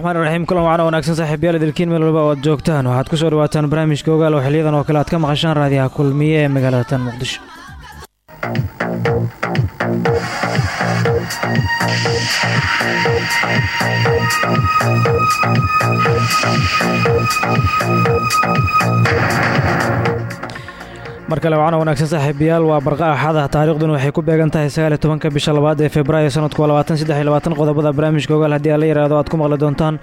raxmaan raxiim kulan wacana wanaagsan saaxiibyaal idilkiin meel walba oo aad joogtaan. Waxaad ku soo dhawaataan barnaamijka ogaal oo xiliyadan oo kale aad ka maqashaan raadiyaha kulmiye ee magaalada tan muqdisho mar kale wacana wanaagsan saaxiibayaal waa barqa axada taariikhduna waxay ku beegan tahay sagaal iyo tobanka bisha labaad ee februaayo sanadku waa labaatan saddex iyo labaatan. Qodobada barnaamijka ogaal haddii aan la yidhaahdo aad ku maqli doontaan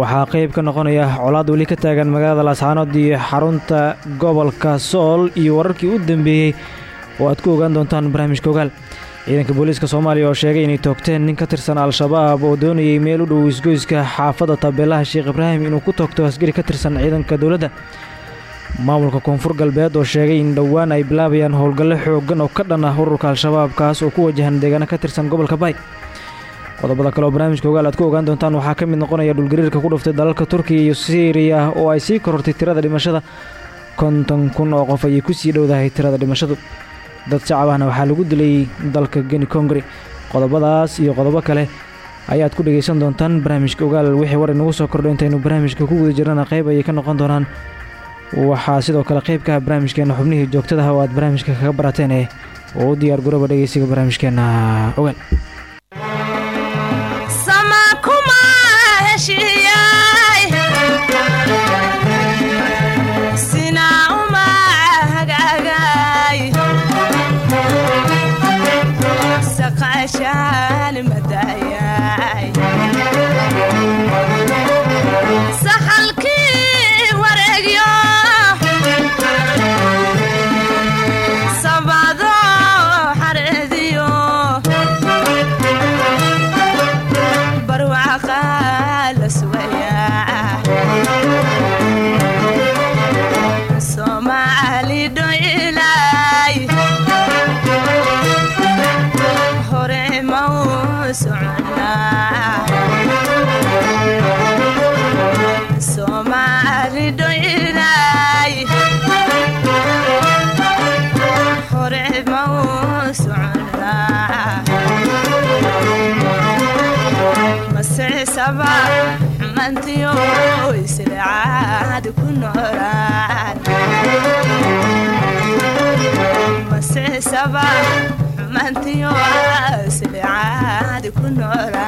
waxaa qeyb ka noqonaya colaad weli ka taagan magaalada laascaanood iyo xarunta gobolka sool iyo wararkii u dambeeyey oo aad ku ogaan doontaan barnaamijka ogaal ciidanka booliiska soomaaliya oo sheegay inay toogteen nin ka tirsan al-shabaab oo doonayay meel u dhow isgoyska xaafadda tabeelaha sheekh ibraahim inuu ku toogto askari ka tirsan ciidanka dowladda maamulka koonfur galbeed oo sheegay in dhowaan ay bilaabayaan howlgallo xooggan oo ka dhan ah ururka al-shabaab kaas oo ku wajahan deegaano ka tirsan gobolka baay. Qodobada kale oo barnaamijka ogaal aad ku ogaan doontaan waxaa ka mid noqonaya dhulgariirka ku dhuftay dalalka turkiya iyo siiriya oo ay sii korortay tirada dhimashada. Konton kun oo qof ayay ku sii dhowdahay tirada dhimashadu. Dad shacab ahna waxaa lagu dilay dalka geni kongri qodobadaas iyo qodobo kale ayaad ku dhegaysan doontaan barnaamijka ogaal. Wixii war inagu soo kordho intaynu barnaamijka ku guda jirana qayb ayay ka noqon doonaan waxaa sidoo kale qayb ka ah barnaamijkeenna xubnihii joogtadaha oo aad barnaamijka kaga barateen ee u diyaar garooba dhegeysiga barnaamijkeenna ogaal laba xumaantiyo sidacaadi ku noola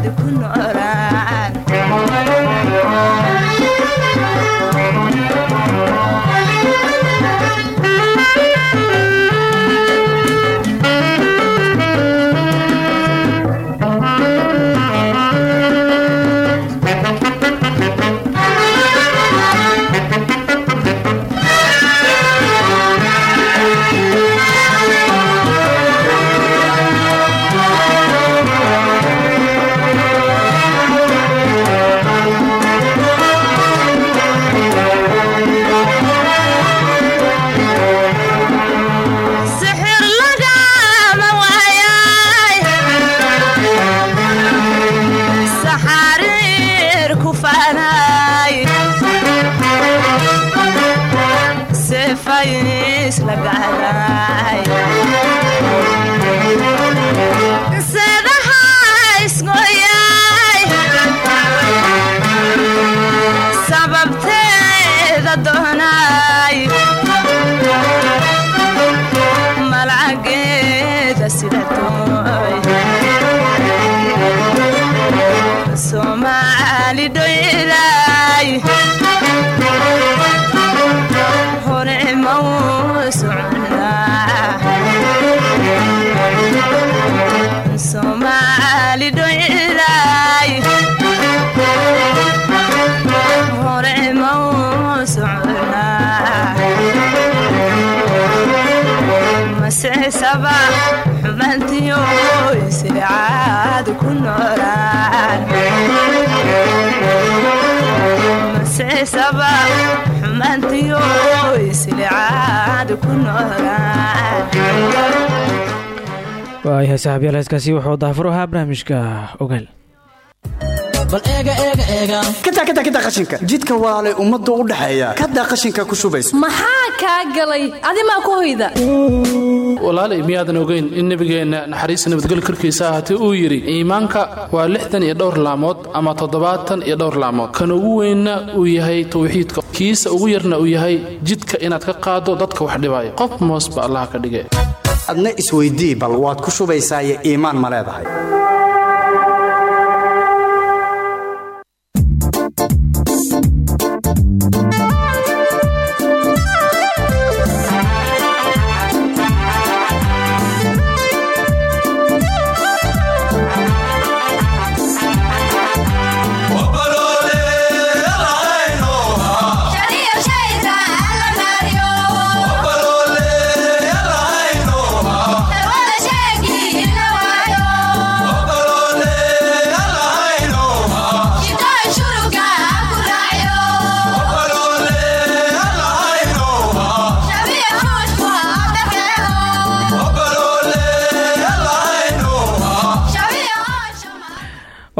aad ku noolaan masesaba xumantiyo isricaad ku noolaan waayahay saaxiibyaal heeskaasi wuxuu daafur ahaa barnaamijka ogaal bal eega eega eega kataa kataa kataa qashinka. Jidka walaalay ummadda u dhaxeeya kadaa qashinka ku shubayso maxaa kaa galay? Adimaa ku hoyda? Walaalay miyaadan ogeyn in nebigeenna naxariista nabadgelyo korkiisa ahaatee uu yidhi iimaanka waa lixdan iyo dhowr laamood ama toddobaatan iyo dhowr laamood. Kan ugu weynna uu yahay tawxiidka. Kiisa ugu yarna uu yahay jidka inaad ka qaado dadka wax dhibaayo. Qof moos ba allah ka dhige adna isweydii bal waad ku shubaysaayo iimaan ma leedahay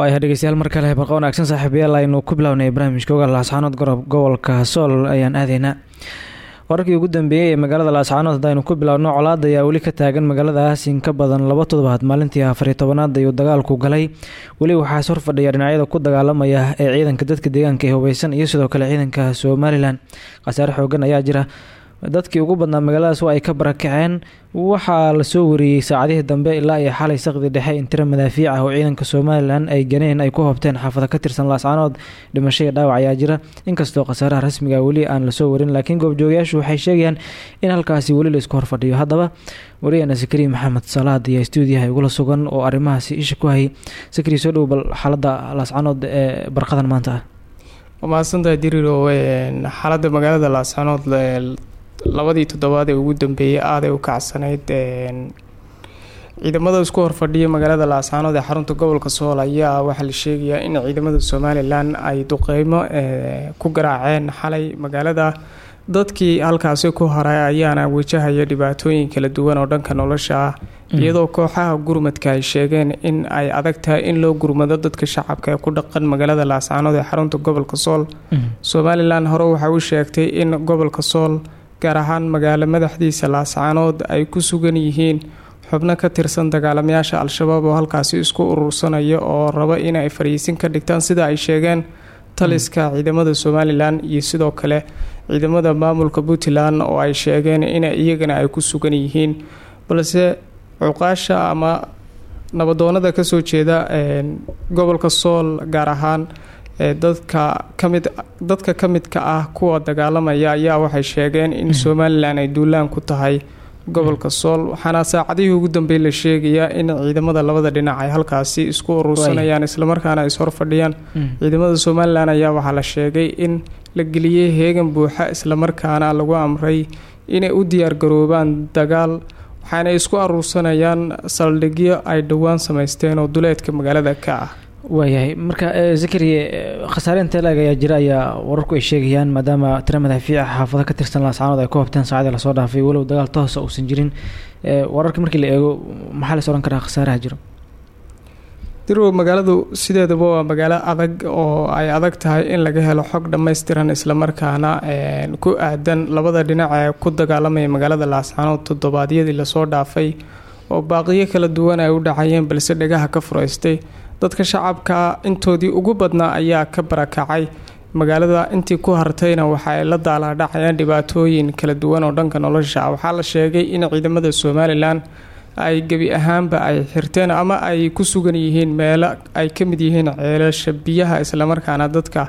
waayahay dhegeystayaal mar kale barqa wanaagsan saaxiibayaal aynu ku bilownay barnaamijka ogaal laascaanood gorob gobolka sool ayaan aadaynaa wararkii ugu dambeeyey ee magaalada laascaanood haddaynu ku bilowno colaad ayaa weli ka taagan magaaladaas in ka badan laba toddobaad maalintii afariyo tobanaad ayuu dagaalku galay. Weli waxaas horfadhiya dhinacyada ku dagaalamaya ee ciidanka dadka deegaanka ee hubeysan iyo sidoo kale ciidanka somalilan. Khasaare xoogan ayaa jira dadkii ugu badnaa magaaladaas waa ay ka barakaceen waxaa la soo wariyey saacadihii dambe ilaa iyo xalay saqdi dhexe in madaafiic ah oo ciidanka somalilan ay ganeen ay ku hobteen xaafada ka tirsan laascaanood dhimasho iyo dhaawac ayaa jira. Inkastoo khasaaraha rasmiga weli aan la soo warin laakiin goobjoogayaashu waxay sheegayaan in halkaasi weli la isku horfadhiyo. Haddaba wariyana sakari maxamed salaad iyo stuudiyaha igula sugan oo arrimahaasi isha ku hayay. Sakari soo dhow bal laascaanood ee barqadan maanta. Ah waa mahadsantahay diriro xaaladda magaalada laascaanood labadii toddobaad ee ugu dambeeyey aaday u kacsanayd ciidamada isku horfadhiya magaalada laascaanood ee xarunta gobolka sool ayaa waxaa la sheegayaa in ciidamada somalilan ay duqeymo ku garaaceen xalay magaalada. Dadkii halkaasi ku haray ayaana wajahaya dhibaatooyin kala duwan oo dhanka nolosha ah iyadoo kooxaha gurmadka ay sheegeen in ay adag tahay in loo gurmado dadka shacabka ee ku dhaqan magaalada laascaanood ee xarunta gobolka sool. Somalilan hore waxay u sheegtay in gobolka sool gaar ahaan magaalo madaxdiisa laascaanood ay ku sugan yihiin xubno ka tirsan dagaalamayaasha al-shabaab oo halkaasi isku urursanaya oo raba inay fariisin ka dhigtaan sida ay sheegeen taliska ciidamada somalilan iyo sidoo kale ciidamada maamulka puntland oo ay sheegeen in iyagana ay ku sugan yihiin. Balse cuqaasha ama nabadoonada ka soo jeeda gobolka sool gaar ahaan dadka ka mid dadka ka midka ah kuwa dagaalamaya ayaa waxay sheegeen in somalilan ay duulaan ku tahay gobolka sool waxaana saacadihii ugu dambeey la sheegayaa in ciidamada labada dhinac ay halkaasi isku urursanayaan islamarkaana is horfadhiyaan. Ciidamada somalilan ayaa waxaa la sheegay in la geliyey heegan buuxa islamarkaana lagu amray inay u diyaargaroobaan dagaal waxaana isku aruursanayaan saldhigyo ay dhowaan samaysteen oo duleedka magaalada ka ah waayahay marka zakariye khasaare intee laeg ayaa jira ayaa wararku ay sheegayaan maadaama tira madaafiica xaafado ka tirsan laascaanood ay ku hobteen saacadii la soo dhaafay walow dagaal toosa uusan jirin. Wararka markii la eego maxaa las odhan karaa khasaaraha jiro dirow magaaladu sideedaba waa magaalo adag oo ay adag tahay in laga helo xog dhammaystiran islamarkaana ku aadan labada dhinac ee ku dagaalamaya magaalada laascaanood toddobaadyadii la soo dhaafay. Oo baaqiyo kala duwan ay u dhacayeen balse dhegaha ka furaystay dadka shacabka intoodii ugu badnaa ayaa ka barakacay magaalada intii ku hartayna waxa ay la daalaadhacayaan dhibaatooyin kala duwan oo dhanka nolosha waxaa la sheegay in ciidamada somalilan ay gebi ahaanba ay xirteen ama ay ku sugan yihiin meelo ay ka mid yihiin ceelasha biyaha islamarkaana dadka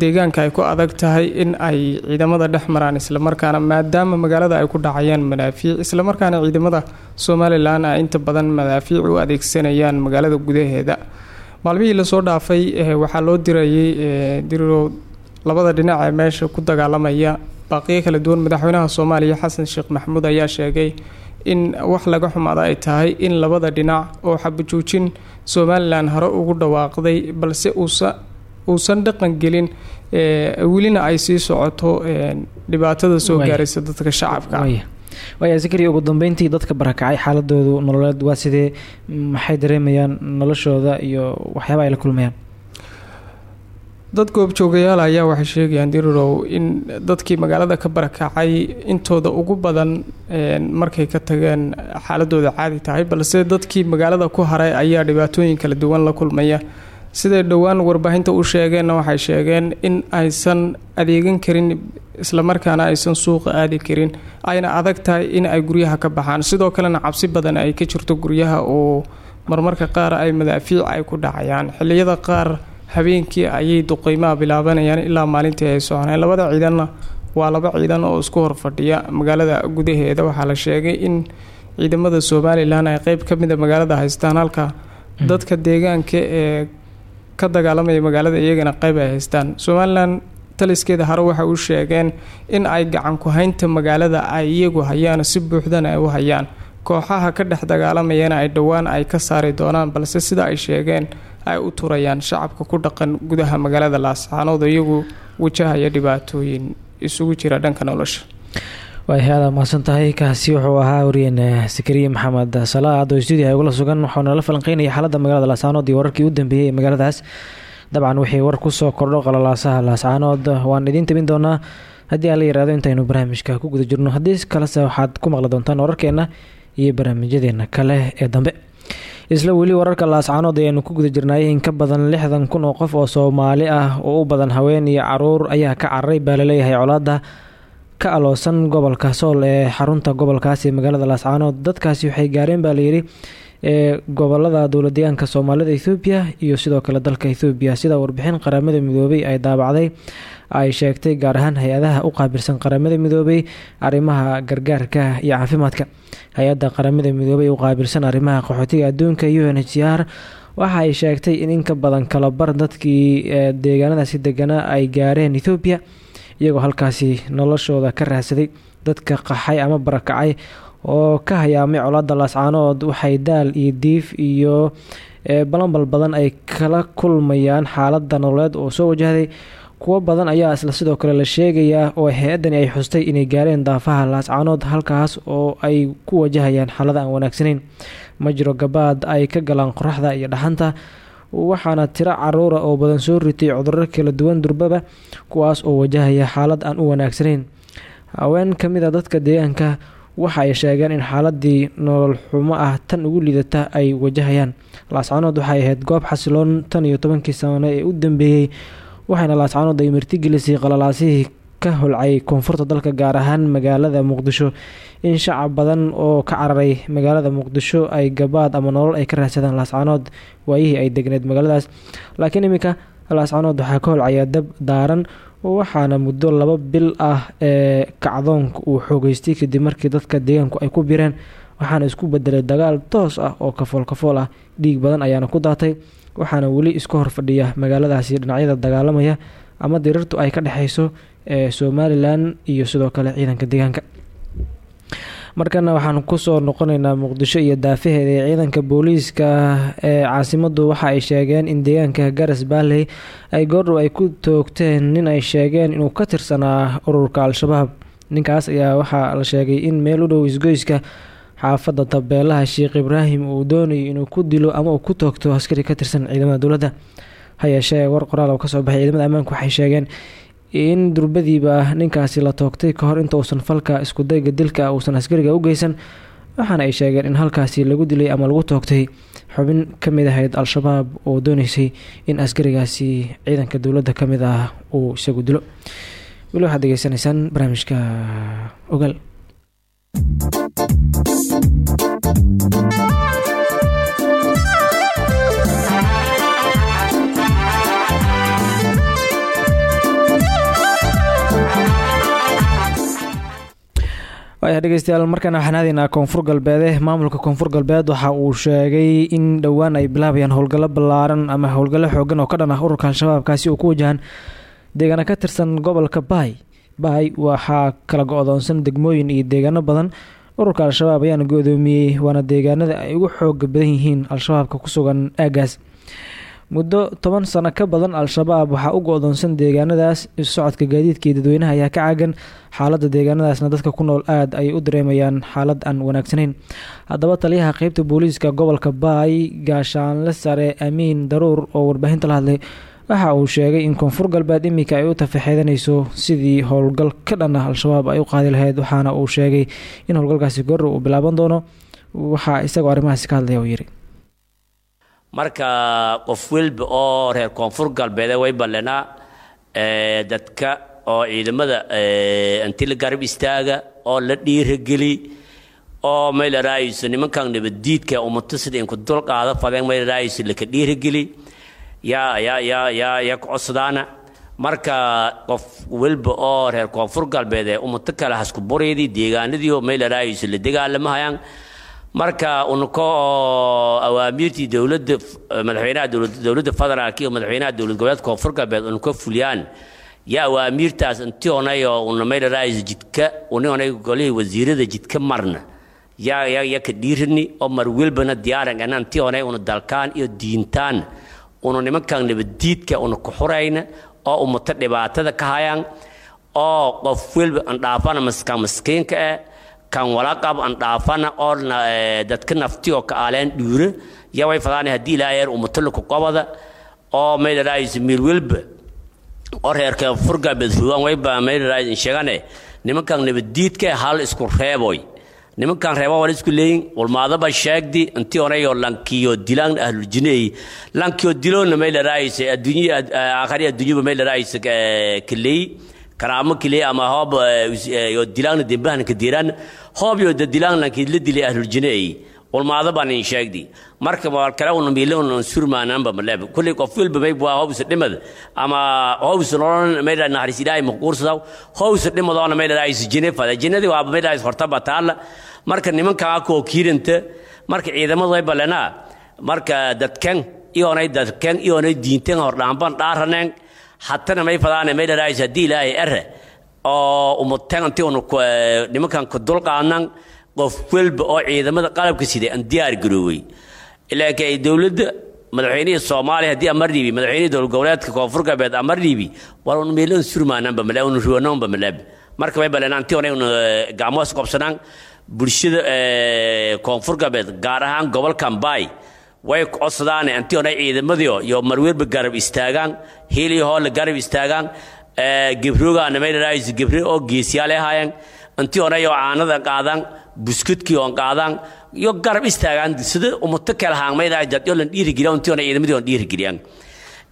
deegaanka ay ku adag tahay in ay ciidamada dhex maraan islamarkaana maadaama magaalada ay ku dhacayaan madaafiic islamarkaana ciidamada somalilan ay inta badan madaafiic u adeegsanayaan magaalada gudaheeda maalmihii la soo dhaafay waxaa loo dirayay diriro labada dhinac ee meesha ku dagaalamaya. Baaqiyo kala duwan madaxweynaha soomaaliya xasan sheekh maxamuud ayaa sheegay in wax laga xumaada ay tahay in labada dhinac oo xabajoojin somalilan hore ugu dhawaaqday balse uusan dhaqan gelin welina ay sii socoto dhibaatada soo gaaraysa dadka shacabka waaya sikri ugu dambeyntii dadka barakacay xaaladoodu nololeed waa sidee maxay dareemayaan noloshooda iyo waxyaaba ay la kulmayaan? Dad goobjoogayaal ayaa waxay sheegayaan dirirow in dadkii magaalada ka barakacay intooda ugu badan markay ka tageen xaaladooda caadi tahay balse dadkii magaalada ku haray ayaa dhibaatooyin kala duwan la kulmaya siday dhowaan warbaahinta u sheegeenna waxay sheegeen in aysan adeegan karin islamarkaana aysan suuqa aadi karin. Ayna adag tahay in ay guryaha ka baxaan. Sidoo kalena cabsi badan ay ka jirto guryaha oo marmarka qaar ay madaafiic ay ku dhacayaan. Xiliyada qaar habeenkii ayay duqeymaha bilaabanayaan ilaa maalintii ay soconeen labada ciidanna waa laba ciidan oo isku horfadhiya magaalada gudaheeda waxaa la sheegay in ciidamada somalilan ay qeyb ka mida magaalada haystaan. Halka dadka deegaanka ee ka dagaalamaya magaalada iyagana qeyb ay haystaan. Somalilan taliskeeda hore waxay u sheegeen in ay gacan ku-haynta magaalada ay iyagu hayaan si buuxdana ay u hayaan. Kooxaha ka dhex dagaalamayana ay dhowaan ay ka saari doonaan balse sida ay sheegeen ay u turayaan shacabka ku dhaqan gudaha magaalada laascaanood oo iyagu wajahaya dhibaatooyin isugu jira dhanka nolosha waay aada mahadsan tahay kaasi wuxuu ahaa wariyeen sakariye maxamed. Salaad oo stuudiyaha ugula sugan waxauna la falanqeynaya xaaladda magaalada laascaanood iyo wararkii u dambeeyey ee magaaladaas. Dabcan wixii war ku soo kordho qalalaasaha laascaanood waan idiin tabin doonaa haddii aan la yiraahdo intaynu barnaamijka ku guda jirno. Haddii kalese waxaad ku maqli doontaan wararkeena iyo barnaamijyadeena kale ee dambe. Isla weli wararka laascaanood ayaanu ku guda jirnaayay in ka badan lixdan kun oo qof oo soomaali ah oo u badan haween iyo carruur ayaa ka cararay baa la leeyahay ka aloosan gobolka sool ee xarunta gobolkaasi magaalada laascaanood dadkaasi waxay gaareen baa layidhi ee gobollada dowladeegaanka soomaalida ethoobiya iyo sidoo kale dalka ethoobiya sida warbixin qaramada midoobay ay daabacday ay sheegtay gaar ahaan hay'adaha u qaabilsan qaramada midoobay arrimaha gargaarka iyo caafimaadka. Hay'adda qaramada midoobay u qaabilsan arrimaha qaxootiga adduunka u n h r waxa ay sheegtay in in ka badan kalabar dadkii deegaanadaasi deganaa ay gaareen ethoobiya iyagoo halkaasi noloshooda ka raadsaday dadka qaxay ama barakacay oo ka hayaamay colaada laascaanood. Waxay daal iyo diif iyo balanbal badan ay kala kulmayaan xaalada nololeed oo soo wajahday kuwo badan ayaa isla sidoo kale la sheegayaa oo hay'adani ay xustay inay gaareen daafaha laascaanood halkaas oo ay ku wajahayaan xaalada aan wanaagsanayn. Ma jiro gabaad ay ka galaan qoraxda iyo dhaxanta waxaana tiro caruura oo badan soo ritay cudurro kala duwan durbaba kuwaas oo wajahaya xaalad aan u wanaagsanayn. Haween ka mid a dadka deegaanka waxa ay sheegeen in xaaladii nolol xumo ah tan ugu liidata ay wajahayaan. Laascaanood waxay ahayd goob xasiloon tan iyo tobankii sano ee u dambeeyey waxaana laascaanood ay martigelisay qalalaasihii ka holcay koonfurta dalka gaar ahaan magaalada muqdisho. In shacab badan oo ka cararay magaalada muqdisho ay gabaad ama nolol ay ka raadsadaan laascaanood waayihii ay degneed magaaladaas. Laakiin iminka laascaanood waxaa ka holcaya dab daaran waxaana muddo laba bil ah ee kacdoonka uu xoogeystay kadib markii dadka deegaanku ay ku bireen. Waxaana isku bedelay dagaal toos ah oo kafool kafool ah. Dhiig badan ayaana ku daatay waxaana weli isku horfadhiya magaaladaasi dhinacyada dagaalamaya ama dirirtu ay ka dhexeyso ee somalilan iyo sidoo kale ciidanka deegaanka. Markana waxaan ku soo noqoneynaa muqdisho iyo daafaheeda ee ciidanka booliiska ee caasimadu waxa ay sheegeen in deegaanka garas baaley ay goordhow ay ku toogteen nin ay sheegeen inuu ka tirsanaa ururka al-shabaab. Ninkaas ayaa waxaa la sheegay in meel u dhow isgoyska xaafadda tabeelaha sheekh ibraahim uu doonayo inuu ku dilo ama uu ku toogto askari ka tirsan ciidamada dowladda. Ha yeeshee war qoraal oo ka soo baxay ciidamada ammaanka waxay sheegeen in durbadiiba ninkaasi la toogtay ka hor inta uusan falka iskudayga dilka uusan askariga u geysan waxaana ay sheegeen in halkaasi lagu dilay ama lagu toogtay xubin ka mid ahayd al-shabaab oo dooneysay in askarigaasi ciidanka dowladda ka mid ah uu isagu dilo. Weli waxaad degeysanaysaan barnaamijka ogaal waaya dhegeystayaal markaan waxaan aadaynaa koonfur galbeede maamulka koonfur galbeed waxa uu sheegay in dhowaan ay bilaabayaan howlgallo ballaaran ama howlgallo xoogan oo ka dhan ah ururka al-shabaabkaasi oo ku wajahan deegaano ka tirsan gobolka baay. Baay waxaa kala go-doonsan degmooyin iyo deegaano badan. Ururka al-shabaab ayaana go-doomiyey waana deegaanada ay ugu xooga badan yihiin al-shabaabka ku sugan aagaas muddo toban sano ka badan al-shabaab waxaa u go-doonsan deegaanadaas socodka gaadiidka iyo dadweynaha ayaa ka caagan xaaladda deegaanadaasna dadka ku nool aada ayay u dareemayaan xaalad aan wanaagsanayn. Haddaba taliyaha qeybta booliiska gobolka baay gaashaanle sare amiin daruur oo warbaahinta la hadlay waxa uu sheegay in koonfur galbeed iminka ay u tafaxeedanayso sidii howlgal ka dhan al-shabaab ay u qaadi lahayd waxaana uu sheegay in howlgalkaasi goor uu bilaaban doono. Waxaa isagoo arrimahaasi ka hadlaya uu yidhi marka qof welba oo reer koonfur galbeede way ballanaa dadka oo ciidamada inti la garab istaaga oo la dhiirageli oo maylaraayiso nimankan nabaddiidka umato sida inku dul qaada fadeen maylaraayiso laka dhiirageli yaa yaa yaa yaa yaa ku codsadaana marka qof welba oo reer koonfur galbeed ee umato kale hasku bureydii deegaanadii oo maylaraayiso la dagaalamahayaan marka unako oo awaamiirtii dowladda madaxweynaha dowladda federaalk iyo madaxweynaha dowlad goboleedka koonfur galbeed unako fuliyaan. Yaa awaamiirtaas intii onay oo una maylaraayiso jidka uni onay golihii wasiirada jidka marna. Yaa yaa ka dhiirani oo mar welbana diyaaran ana intii onay una dalkaan iyo diintaan. Una nimankan nabaddiidka una ku xurayna oo umato dhibaatada ka hayaan oo qof welba andhaafana maskaan eh kan walaqab an dhaafana oo dadka nafti oo ka aaleen dhuure ya way fadaan haddii ilaaheer umato ku qobada oo maydaraayis miir welba oo reerka furgabeed ruwan wayba maydaraayis sheegane nimankan nabaddiidka hal isku reeboy nimankan reeba wala isku leeyin walmaadaba sheegdi intii onayo lankiyo dilaan ahluljiney lankiyo diloona maydaraayis adduunya aakhari adduunyaba maydaraayis kaleey karaamo kile ama hoob yo dilaangna dembahana ka diiraan. Hoob yo da dilaanglanki la dilay ahluljiney walmaada baan in sheegdi. Marka waa kale una miile una surmaananba maleeb kulli qof wilba may waa hoobis dhimad. Ama hoobis nolon mayda naxariis ilaahay maquursadaw hoobis dhimad oo mayda ay jine fada. Jinadi waa mayda ay horta bataala marka nimanka ko kiiranta marka ciidamadu way balanaa marka dadkan iyoonay dadkan iyoonay diintan hor dhaanban dhaaraneen hatana may fadaane may dharaayis haddii ilaahay ere oo umuteen intii unu nimankan ku dulqaadnan qof welba oo ciidamada qalabka siday aan diyaar garoowey ilaankay dowladda madaxweynihii soomaaliya haddii amar dhiibi madaxweynihii dowlad goboleedka koonfur galbeed amar dhiibi war unu meelan surmaananba male unu ruwananba maleeb marka may baleen antii onay unu gacmoos qabsanaan. Bulshada koonfur galbeed gaar ahaan gobolkan baay way codsadaan intii onay ciidamadiio iyo marweelba garab istaagaan hiiliyo hoolle garab istaagaan gebre oo geesiyaale ahaayeen intii onay oo caanada qaadaan buskudkii oon qaadaan iyo garab istaagaan sida umuto kale haan maydhaay dadyo lan dhiirigeliya intii onay ciidamadii oon dhiirigeliyaan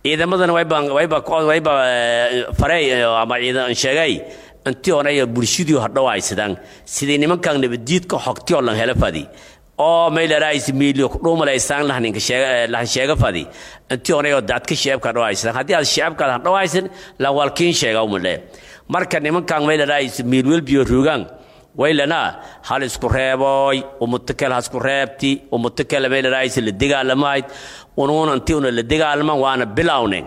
ciidamadana wayba wayba wayba farey ama ciidan sheegay intii onay bulshadii hadhow haysadaan sidii nimankan nabadiidka xogtiyoo lan helo fadi oo maylaraayis miilyo dhuumalaysaan lahninka lahan sheega fadi intii onayoo dadka sheebka dhawaysan haddii aad sheebkaad han dhawaysan lan walkiin sheega umale marka nimankan maylaraayis miil welbiyo ruugaan. Waylanaa hal isku reebooy umutakal hasku reebti umutakal maylaraayis la dagaalamayd unuuna intii una la dagaalaman waana bilawnen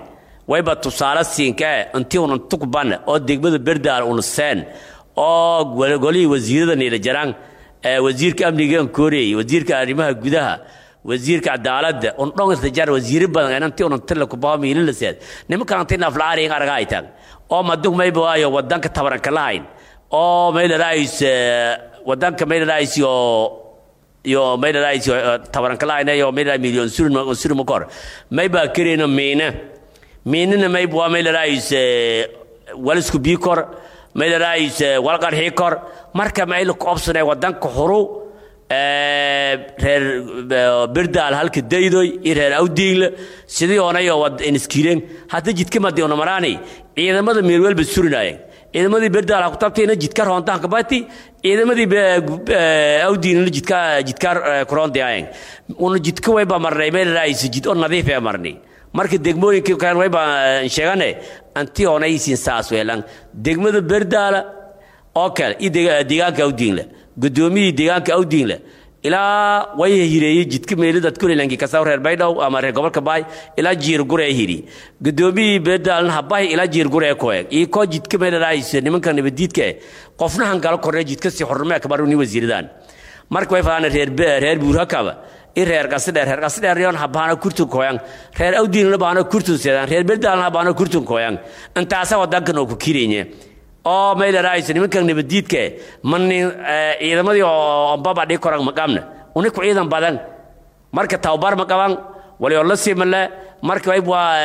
wayba tusaale siinkae intii unan tukban oo degmada berdaal una seen. Oo golihii wasiirada niila jaraan wasiirka amnigan kooreyey wasiirka arrimaha gudaha wasiirka cadaaladda un dhongastajar wasiiro badan enanti unantila kubaa miililaseed nimankan anti naflaariin argaytan oo madug mayba waayo wadanka tabaranka lahayn. Oo maylaraayis wadanka maylaraayis oo iyo maydharaayis tabarankalayna iyo maydharaay milyon surun surun makor may baa kereyno miina miinina may waa maydharaayis walisku bii kor maydharaayis walqarxii kor marka mayla ku obsanay wadanka xuru reer birdaal halka daydoy iyo reer awdiingle sidii onayo iniskireen hadda jidka madiona maraani. Ciidamada meelwelba surinaayeen ciidamadii berdaal ha ku tabtayna jidka roontaanka bati ciidamadii awdiinna jidka jidka kuroondaayeen una jidka wayba marnay meelaraayis jid oo nadiif ee marnay marka degmooyinka kan wayba sheegane anti onaysin saas weelan. Degmada berdaala oo kale iyo deegaanka awdiinle gudoomiyii deegaanka awdiinle ilaa way hireeyey jidka meelidad kulilanki kasaw reer baydhow ama reer gobolka baay ilaa jiir guree hiri. Gudoomiyii beedaalna habahi ilaa jiir guree koeg iyo koo jidka meelaraayis nimanka nabadiidka eh. Qofnahan gala kornee jidka si xurmee kabar ni wasiiradaan. Marka way fadaan reer reer buurakaba i reer qasidheer reer awdiinna bahana kurtun seedaan reer beedaalna habahana kurtun koyan intaasa wadankan ku kirenye oo maylaraayis nimankan nabadiidka manin ciidamadii ombaba dhii koran maqamna ciidan badan marka tababar ma qaban wali oo la simale marka waa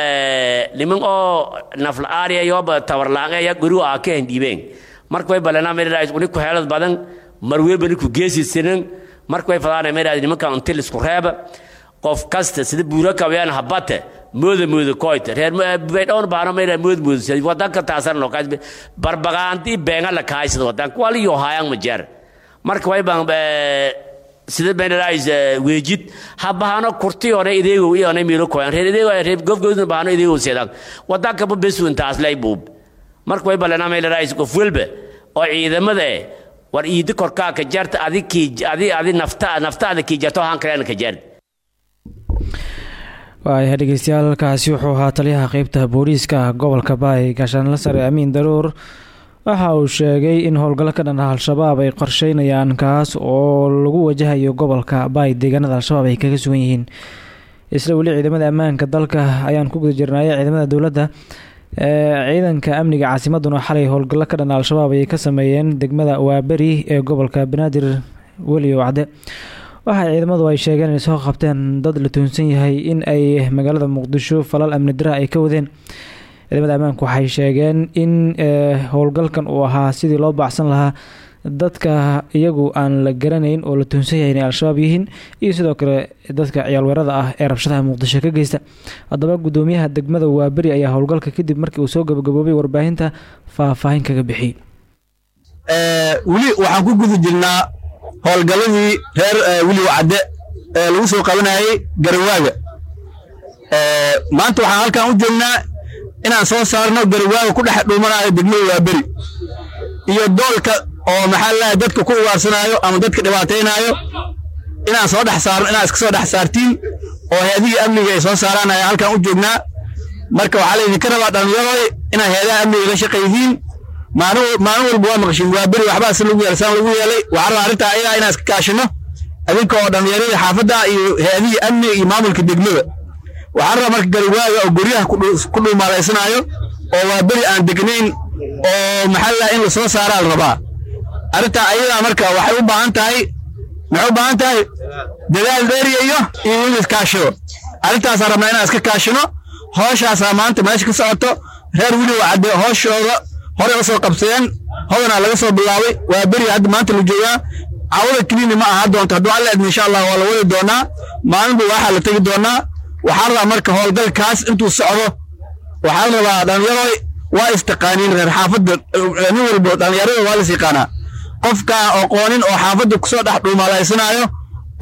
niman oo nafla-aariya yoba tabarlaaqeya gurigu aa ka hendhiibeen marka way balena heelad badan marweeba niku geesisinan marka way fadaana maylaraayis nimankan unti lisku reeba qof kasta sida buura kawayaan habate mooda mooda koyta reer baydhowna baana mayra mood mooda wadanka taasan loo kaas barbaqaanti beenga la kaaysada wadanka wali yo haayang majar marka way baan sida maylaraayis weejid. Habahano kurti one ideego iyo one miilo koyan reer ideego reer gofgoodna bahano ideego seedan wadanka ba besuun taas lay buub. Marka way balena maylaraayis qof walba oo ciidamada eh war iidi korkaa ka jarta naftaada kii jarto haan kaleena ka jarta waayahay dhegeystayaal halkaasi wuxuu ahaa taliyaha qeybta booliiska gobolka baay gaashaanla sare amiin daruur. Waxa uu sheegay in howlgallo ka dhan ah al-shabaab ay qorsheynayaan kaas oo lagu wajahayo gobolka baay deegaanada al-shabaab ay kaga sugan yihiin. Isla weli ciidamada ammaanka dalka ayaan ku guda jirnaaye ciidamada dowladda ciidanka amniga caasimaduna xalay howlgallo ka dhan al-shabaab ayay ka sameeyeen degmada waaberi ee gobolka banaadir weli wacde waxa ciidamadu ay sheegeen inay soo qabteen dad la tuunsan yahay in ay magaalada muqdisho falal amni dara ay ka wadeen. Ciidamada ammaanku waxay sheegeen in howlgalkan uu ahaa sidii loo baacsan lahaa dadka iyagu aan la garanayn oo la tuunsan yahay inay al-shabaab yihiin iyo sidoo kale dadka ciyaalweerada ah ee rabshadaha muqdisho ka geysta. Haddaba gudoomiyaha degmada waaberi ayaa howlgalka kadib markii uu soo gabagaboobay warbaahinta faahfaahin kaga bixiyey. Weli waxaan ku guda jirnaa howlgalladii reer wili wacde ee lagu soo qabanayay garawaaga maanta waxaan halkan u joognaa inaan soo saarno garawaaga ku dhex dhuumanayo degmada waaberi iyo doolka oo maxaa lalahay dadka ku ugaarsanaayo ama dadka dhibaataynaayo inaan soo dhex saarno inaan iska soo dhex saartiin oo hay'adihii amniga ay soo saaraan ayaan halkan u joognaa. Marka waxaa laydinka rabaa dhallinyaroy inaad hay'adaha amniga la shaqaydiin maalin walba waa maqshin waa beri waxbaa si lagu yeelsaan lagu yeelay. Waxaa rabaa arrintaa ayadaa inaan iska kaashino adinka oo dhallinyaradii xaafadda iyo hay'adihii amniga iyo maamulka degmada waxaa rabaa marka garawaaga oo guryaha ku dhuumaalaysanaayo oo waa beri aan degnayn oo maxaa lalaha in la soo saaraa la rabaa arrintaa ayadaa marka waxay u baahan tahay maxay u baahan tahay? Dadaal dheeriya iyo in iskaashado arrintaasaa rabnaa inaan iska kaashino. Hooshaasaa maanta meesha ka socoto. Reer wili wacade hooshooda horey u soo qabsadeen hodanaa laga soo bilaabay. Waa beri hadda maanta la joogaa. Caawada keliini ma aha doonto. Hadduu alla idin insha allah waa la wadi doonaa. Maalinba waxaa la tegi doonaa. Waxaa rabaa marka howlgalkaas intuu socdo waxaa la rabaa dhallinyaroy waa istaqaaniin reer xaafadda nin walbo dhallinyarada waa las yaqaanaa qofka aqoonin oo xaafadda ku soo dhex dhuumaalaysanaayo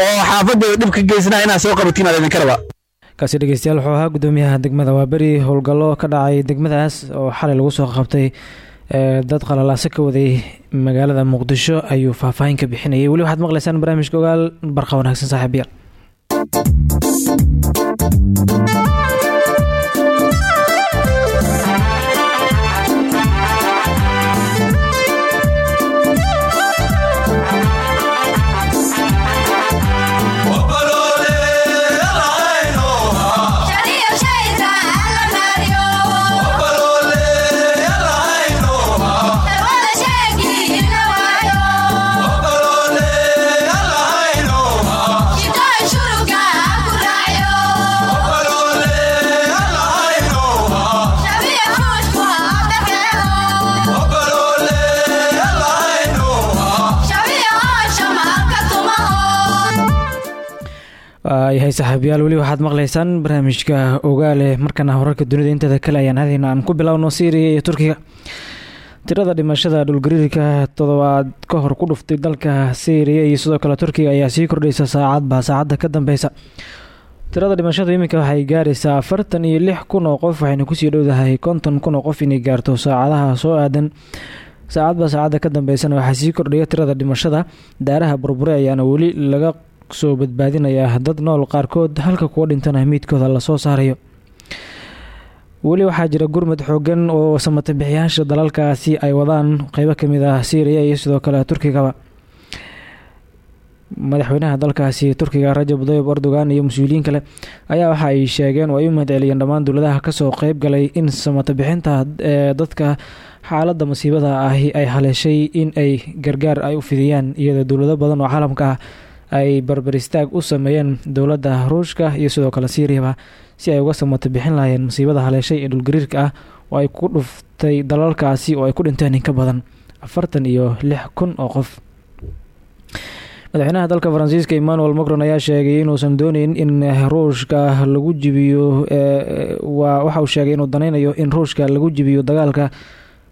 oo xaafadda dhib ka geysanaya inaad soo qabatiin aa idinka rabaa kaasi dhegeystayaal wuxuu ahaa gudoomiyaha degmada waaberi howlgallo ka dhacay degmadaas oo xalay lagu soo qabtay dad qalalaase ka waday magaalada muqdisho ayuu faahfaahin ka bixinayay weli waxaad maqlaysaan barnaamijka ogaal barqa wanaagsan Hello. Yahay saaxiibayaal weli waxaad maqlaysaan barnaamijka ogaale. Markana horarka dunida inteeda kale ayaan hadayna aan ku bilowno syriya iyo turkiga. Tirada dhimashada dhulgariirka toddobaad ka hor ku dhuftay dalka syriya iyo sidoo kale turkiga ayaa sii kordhaysa saacadba saacadda ka dambeysa tirada dhimashada iminka waxay gaaraysaa afartan iyo lix kun oo qof waxayna ku sii dhowdahay konton kun oo qof inay gaarto saacadaha soo aadan. Saacadba saacadda ka dambeysana waxaa sii kordhaya tirada dhimashada. Daaraha burbure ayaana weli laga soo badbaadinayaa dad nool qaarkood halka kuwa dhintana miidkooda la soo saarayo. Weli waxaa jira gurmad xoogan oo samatabixiyaasha dalalkaasi ay wadaan. Qeybo ka mid ah syriya iyo sidoo kale turkigaba madaxweynaha dalkaasi turkiga rajab dayib erdogan iyo mas'uuliyiin kale ayaa waxa ay sheegeen oo ay u mahadceliyeen dhammaan dowladaha ka soo qeyb galay in samatabixinta ee dadka xaaladda masiibada ahi ay haleeshay in ay gargaar ay u fidiyaan iyadoo dowlado badan oo caalamka ah ay barbar istaag u sameeyeen dowladda ruushka iyo sidoo kale syriaba si ay uga samata bixin lahayeen masiibada haleeshay ee dhulgariirka ah oo ay ku dhuftay dalalkaasi oo ay ku dhinteen in ka badan afartan iyo lix kun oo qof. Madaxweynaha dalka faransiiska emmanuel macron ayaa sheegay inuusan dooneyn in ruushka lagu jibiyo waxa uu sheegay inuu daneynayo in ruushka lagu jibiyo dagaalka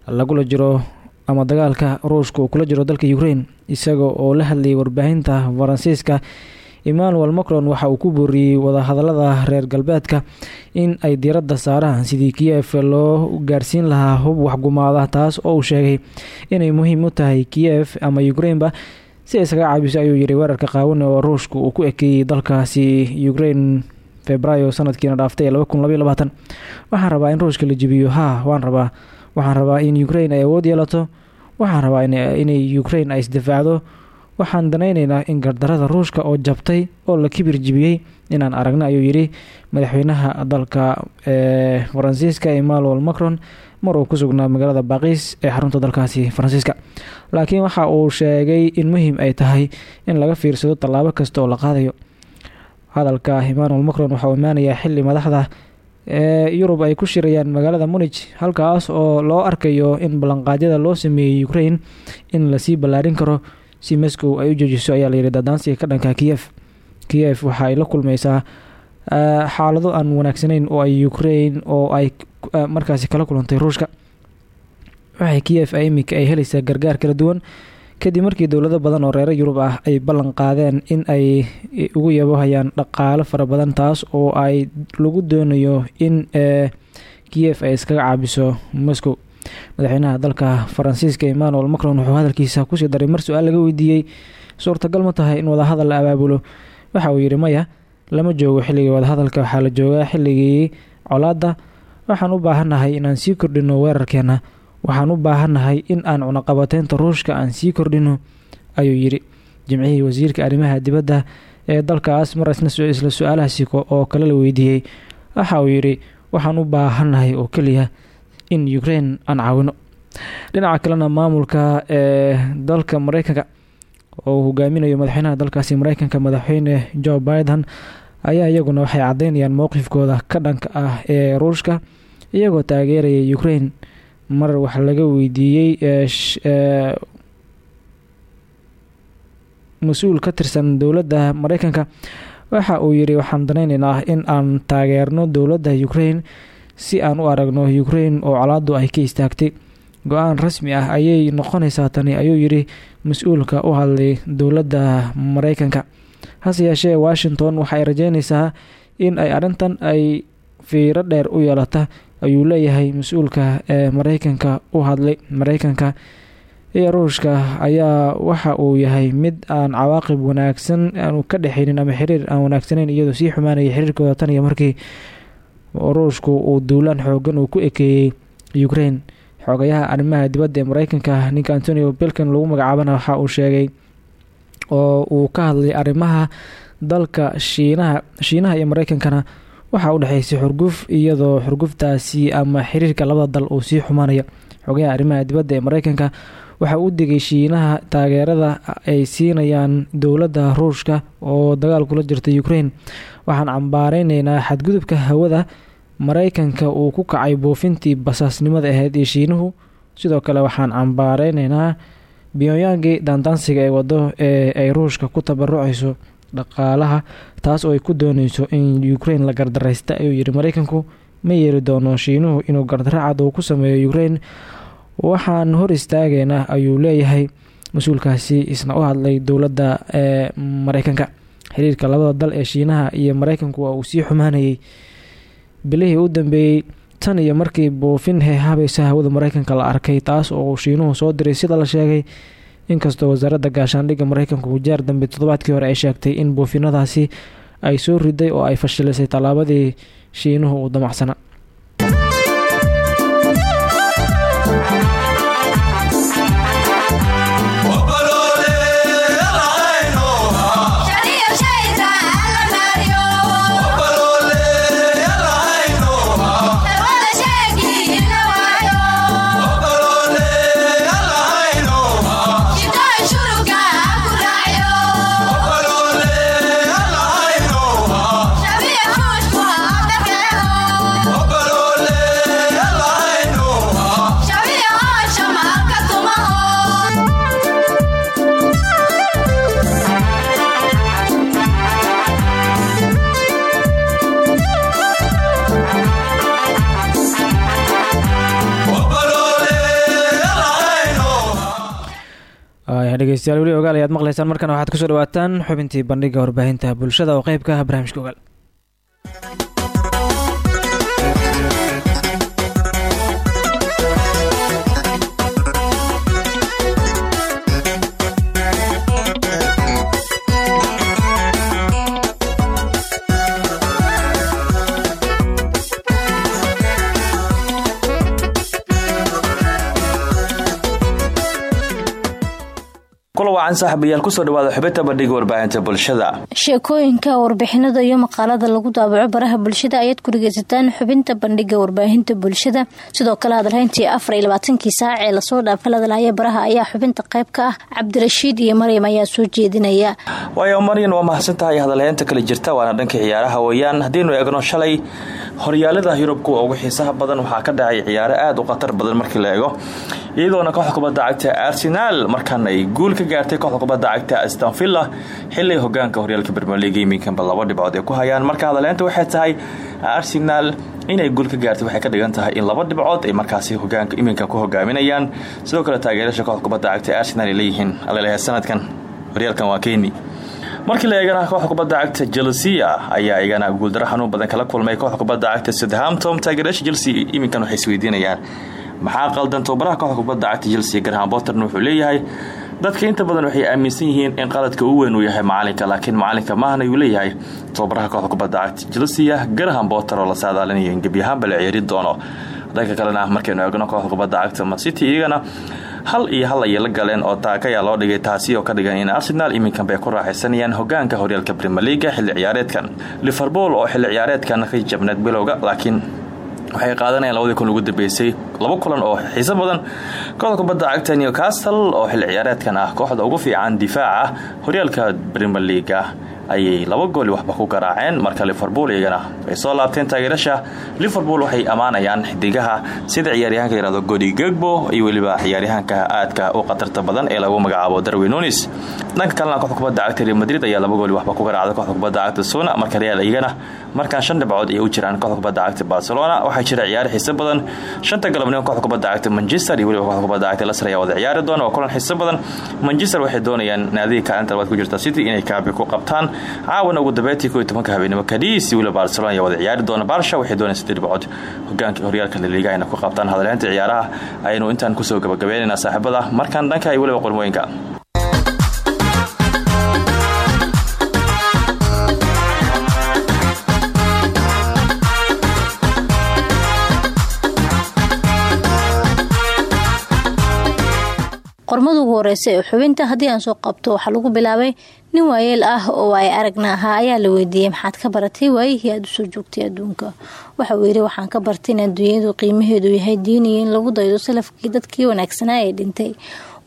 lagula jiro ama dagaalka ruushka uu kula jiro dalka ukraine isaga oo la hadlayay warbaahinta faransiiska. Emmanuel macron waxa uu ku booriyey wadahadalada reer galbeedka in ay diiradda saaraan sidii kiyef loo gaarsiin lahaa hub waxgumaada taas oo uu sheegay inay muhiim u tahay kiyef ama ukraineba si ay isaga caabiso ayuu yidhi weerarka qaawan oo ruushka uu ku ekeeyey dalkaasi ukraine februaayo sanadkiina dhaaftay waxaan rabaa in ruushka la jibiyo haa waan rabaa. Waxaan rabaa in ukraine ay awood yeelato waxaan rabaa inay ukraine ay isdifaacdo. Waxaan danayneynaa in gardarada ruushka oo jabtay oo la kibir jibiyey inaan aragno ayuu yidhi madaxweynaha dalka ee faransiiska emmanuel macron. Mar uu ku sugnaa magaalada baqiis ee xarunta dalkaasi faransiiska. Laakiin waxa uu sheegay in muhiim ay tahay in laga fiirsado tallaabo kasta oo la qaadayo. Hadalka emmanuel macron waxauu imaanayaa xili madaxda yurub ay ku shirayaan magaalada munij halkaas oo loo arkayo in ballanqaadyada loo sameeyey ukraine in la sii ballaarin karo. Si moscow ay u joojiso ayaa layidhi dadaansiga ka dhanka kiyef kiyef waxa ay la kulmeysaa xaalado aan wanaagsanayn oo ay ukraine oo ay markaasi kala kulantay ruushka. Waxay kiyef imika ay helaysaa gargaar kala duwan kadib markii dowlado badan oo reero yurub ah ay ballan qaadeen in ay ugu yabohayaan dhaqaalo fara badan taas oo ay lagu doonayo in kiyef ay iskaga caabiso moscow. Madaxweynaha dalka faransiiska emmanuel macron wuxuu hadalkiisa ku sii daray mar su'aal laga weydiiyey suurtagal ma tahay in wadahadal la abaabulo. Waxa uu yidhi maya lama joogo xilligii wadahadalka waxaa la joogaa xilligii colaadda. Waxaan u baahannahay inaan sii kordhino weerarkeena waxaan u baahannahay in aan cunaqabateynta ruushka aan sii kordhino ayuu yidhi jimcihii wasiirka arrimaha dibadda ee dalkaas mar isla su'aalahaasi oo kale la weydiiyey. Waxa uu yidhi waxaan u baahannahay oo keliya in ukraine aan caawino. Dhinaca kalena maamulka ee dalka mareykanka oo uu hogaaminayo madaxweynaha dalkaasi mareykanka madaxweyne joe biden ayaa iyaguna waxay caddeynayaan mowqifkooda ka dhanka ah ee ruushka iyagoo taageeraya ukraine mar wax laga weydiiyey mas'uul ka tirsan dowladda mareykanka. Waxa uu yidhi waxaan danayneynaa in aan taageerno dowladda ukraine si aan u aragno ukraine oo colaadu ay ka istaagtay. Go'aan rasmi ah ayay noqonaysaa tani ayuu yidhi mas'uulka u hadlay dowladda mareykanka. Hase yeeshee washington waxaay rajeynaysaa in ay arrintan ay fiiro dheer u yeelata ayuu leeyahay mas'uulka ee mareykanka u hadlay. Mareykanka iyo ruushka ayaa waxa uu yahay mid aan cawaaqib wanaagsan aanu ka dhexeynin ama xiriir aan wanaagsaneyn iyadoo sii xumaanaya xiriirkooda tan iyo markii ruushku uu duulaan xoogan uu ku ekeeyey ukraine. Xogayaha arrimaha dibadda ee mareykanka ninka antonio bilkin lagu magacaabana waxa uu sheegay oo uu ka hadlay arrimaha dalka shiinaha shiinaha iyo mareykankana waxaa u dhexeysay xurguf iyadoo xurguftaasi ama xiriirka labada dal uu sii xumaanayo xogayaha arrimaha dibadda ee mareykanka waxa uu digay shiinaha taageerada ay siinayaan dowladda ruushka oo dagaal kula jirta ukraine. Waxaan cambaareyneyna xadgudubka hawada. Mareykanka uu ku kacay buufintii basaasnimada ahayd iyo shiinuhu. Sidoo kale waxaan cambaareyneyna biyonyangi daandaansiga ee wado ee ay ruushka ku tabarucayso dhaqaalaha taas oo ay ku dooneyso in ukraine la gardareysta ayuu yidhi mareykanku. Ma yeeri doono shiinuhu inuu gardaracad uu ku sameeyo ukraine. Waxaan hor istaageynaa ayuu leeyahay mas'uulkaasi isna u hadlay dowladda ee mareykanka. Xiriirka labada dal ee shiinaha iyo mareykanku waa uu sii xumaanayay. Bilihii u dambeeyey tan iyo markii buufin heehaabaysa hawada mareykanka la arkay taas oo shiinuhu soo diray sida la sheegay inkastoo wasaaradda gaashaandhigga mareykanku wajaar dambe toddobaadkii hore ay sheegtay in buufinadaasi ay soo riday oo ay fashilisay tallaabadii shiinuhu uu damacsana dhegeystayaal weli ogaal ayaad maqleysaan markana waxaad ku soo dhawaataan xubintii bandhiga warbaahinta bulshada oo qeybka ah barnaamijka ogaal wacan saaxiibayaal ku soo dhawaada xubinta bandhiga warbaahinta bulshada. Sheekooyinka warbixinada iyo maqaalada lagu daabaco baraha bulshada ayaad ku dhegeysataan xubinta bandhiga warbaahinta bulshada. Sidoo kale hadalhayntii afar iyo labaatankii saac ee la soo dhaafay ladalhaya baraha ayaa xubinta qayb ka ah. Cabdirashiid iyo maryam ayaa soo jeedinaya. Waayo maryan waa mahadsantahay hadalhaynta kale jirta waana dhanka ciyaaraha weeyaan. Haddiinu eegno shalay horyaalada yurub kuwa ugu xiisaha badan. Waxaa ka dhacay ciyaaro aada u khatar badan markii la eego. Iyadoona kooxda kubadda cagta arsenaal markan ay guul ka gaartay kooxda kubadda cagta stanvilla xili hogaanka horyaalka bermeliga iminkanba laba dhibcood ay ku hayaan. Marka hadaleynta waxay tahay arsenaal inay guul ka gaartay waxay ka dhigan tahay in laba dhibcood ay markaasi hogaanka iminka ku hogaaminayaan sidoo kale taageerasha kooxda kubadda cagta arsenal ay leeyihiin sanadkan. Horyaalkan waa keni markii la eegana kooxda kubadda cagta chelsea ayaa igana guuldaro xanuun badan kala kulmay. Kooxda kubadda cagta southampton taageerasha chelsea iminkan waxay isweydiinayaan maxaa qaldan tobabaraha kooxda kubadda cagta chelsea? Garham botterna wuxuu leeyahay dadka inta badan waxay aaminsan yihiin in qaladka uu weyn uu yahay macalinka laakiin macalinka maahna uu leeyahay. Tobabaraha kooxda kubadda cagta chelsea garham botter oo la saadaalinayo in gebi ahaanba la ciyaari doono. Dhanka kalena markaynu eegno kooxda kubadda cagta mancity iyagana hal iyo hal ayay la galeen oo taakayaa loo dhigay taasi oo ka dhigan in arsenal iminkan bay ku raaxaysanayaan hogaanka horyaalka premier leaga xilli ciyaareedkan. Liverpool oo xilli ciyaareedkan ka jabneed bilowga laakiin waxay qaadanayaan labadii kun ugu dambeysay laba kulan oo xiiso badan. Kooxda kubadda cagta newcastle oo xilli ciyaareedkan ah kooxda ugu fiican difaaca horyaalka premier leaga ayay laba gooli waxba ku garaaceen. Marka liverpool iyagana ay soo laabteen taageerasha liverpool waxay ammaanayaan xidigaha sida ciyaaryahanka yiraahdo godi gegbo iyo weliba ciyaaryahanka aadka u khatarta badan ee lagu magacaabo darwin nunis dhanka kalena kooxda kubadda cagta real madrid ayaa laba gooli waxba ku garaacday kooxda kubadda cagta suna marka real iyagana markaan shan dhibcood ay u jiraan kooxda kubadda cagta barcelona waxaa jira ciyaar xiiso badan. Shanta galabnimo kooxda kubadda cagta manchester iyo weliba kooxda kubadda cagta lasr ayaa wada ciyaari doona. Waa kulan xiiso badan. Manchester waxay doonayaan naadiga kaalinta labaad ku jirta city inay kaabi ku qabtaan caawana ugu dambeyntii ko tobanka habeenimo kadiis iyo weliba barcelona ayaa wada ciyaari doona barsha waxay doonayaan saddeed dhibcood hogaanka horyaalka laliga ayna ku qabtaan hadalhaynta ciyaaraha. Ayaynu intaan ku soo gabagabeynayna saaxiibada markaan dhanka iyo weliba qormooyinka qormada ugu horeysa ee xubinta haddii aan soo qabto waxaa lagu bilaabay nin waayeel ah oo ay aragna ahaa ayaa la weydiiyey. Maxaad ka baratay waayihii aada u soo joogtay adduunka. Waxa uu yidhi waxaan ka bartay in adduunyadu qiimaheedu yahay diiniya in lagu daydo salafkii dadkii wanaagsanaa ee dhintay.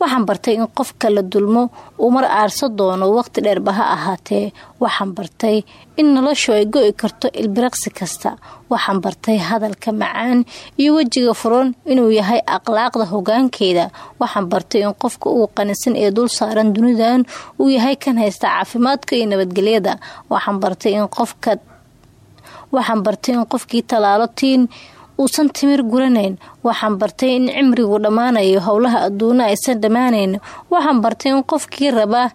Waxaan bartay in qofka la dulmo uu mar aarso doono waqti dheerba ha ahaatee. Waxaan bartay in noloshu ay go-i karto ilbiraqsi kasta waxaan bartay hadalka macaan iyo wejiga furan inuu yahay akhlaaqda hogaankeeda. Waxaan bartay in qofka ugu qanisan ee dul saaran dunidan uu yahay kan haysta caafimaadka iyo nabadgelyada. Waxaan bartay in qofka waxaan bartay in qofkii talaalo tiin uusan timir guranayn. Waxaan bartay in cimrigu dhammaanayo howlaha adduuna aysan dhammaanayn. Waxaan bartay in qofkii rabaa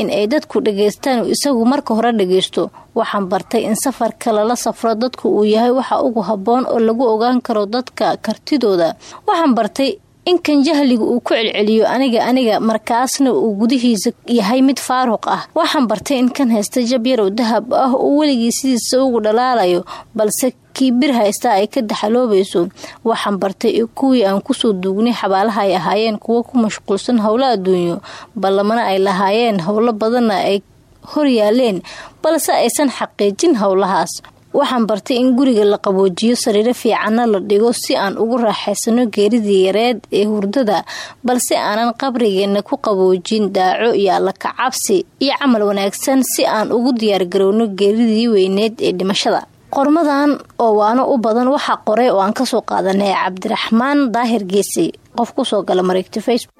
in ay dadku dhageystaan isagu marka hore dhageysto waxaan bartay in safarka lala safro dadku uu yahay waxa ugu habboon oo lagu ogaan karo dadka kartidooda. Waxaan bartay in kan jahliga uu ku celceliyo aniga aniga markaasna uu gudihiisa yahay mid faaruq ah. Waxaan bartay in kan haysta jab yarow dahab ah uu weligii sidiisa ugu dhalaalayo balse kii bir haysta ay ka daxaloobayso. Waxaan bartay kuwii aan ku soo duugnay xabaalaha ay ahaayeen kuwo ku mashquulsan howlo adduunyo ballamana ay lahaayeen howlo badanna ay horyaaleen balse aysan xaqiijin howlahaas waxaan bartay in guriga la qaboojiyo sariiro fiicanna la dhigo si aan ugu raaxaysano geeridii yareed ee hurdada balse aanan qabrigeenna ku qaboojin daaco iyo alla kacabsi iyo camal wanaagsan si aan ugu diyaargarowno geeridii weyneed ee dhimashada. Qormadan oo waano u badan waxaa qoray oo aan ka soo qaadanay cabdiraxmaan daahir geesi. Qof ku soo gala mareegta facebook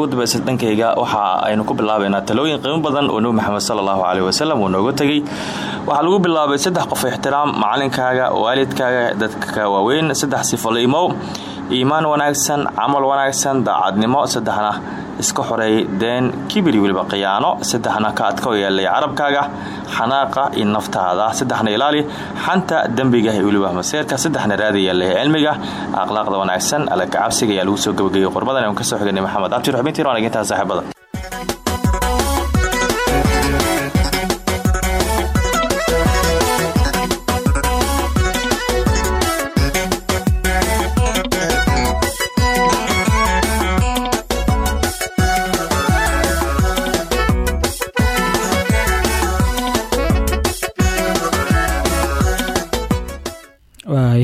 ugu dambaysa dhankayga waxa aynu ku bilaabaynaa talooyin qiimo badan oo nebi maxamed sala allahu caleyh wasalam uu nooga tegey. Waxaa lagu bilaabay saddex qof ixtiraam macalinkaaga waalidkaaga dadka waaweyn saddex sifo liimow iimaan wanaagsan camal wanaagsan daacadnimo saddexna iska xoreey deen kibiri weliba khiyaano saddexna ka adka yeelay carabkaaga xanaaqa iyo naftaada saddexna ilaali xanta dembiga iyo weliba maseerka saddexna raadi yeelay cilmiga akhlaaqda wanaagsan alla kacabsiga ayaa lagu soo gabageyey qormadan aan ka soo xiganay maxamed. Abtir xubintiin waan egintaa saaxiibada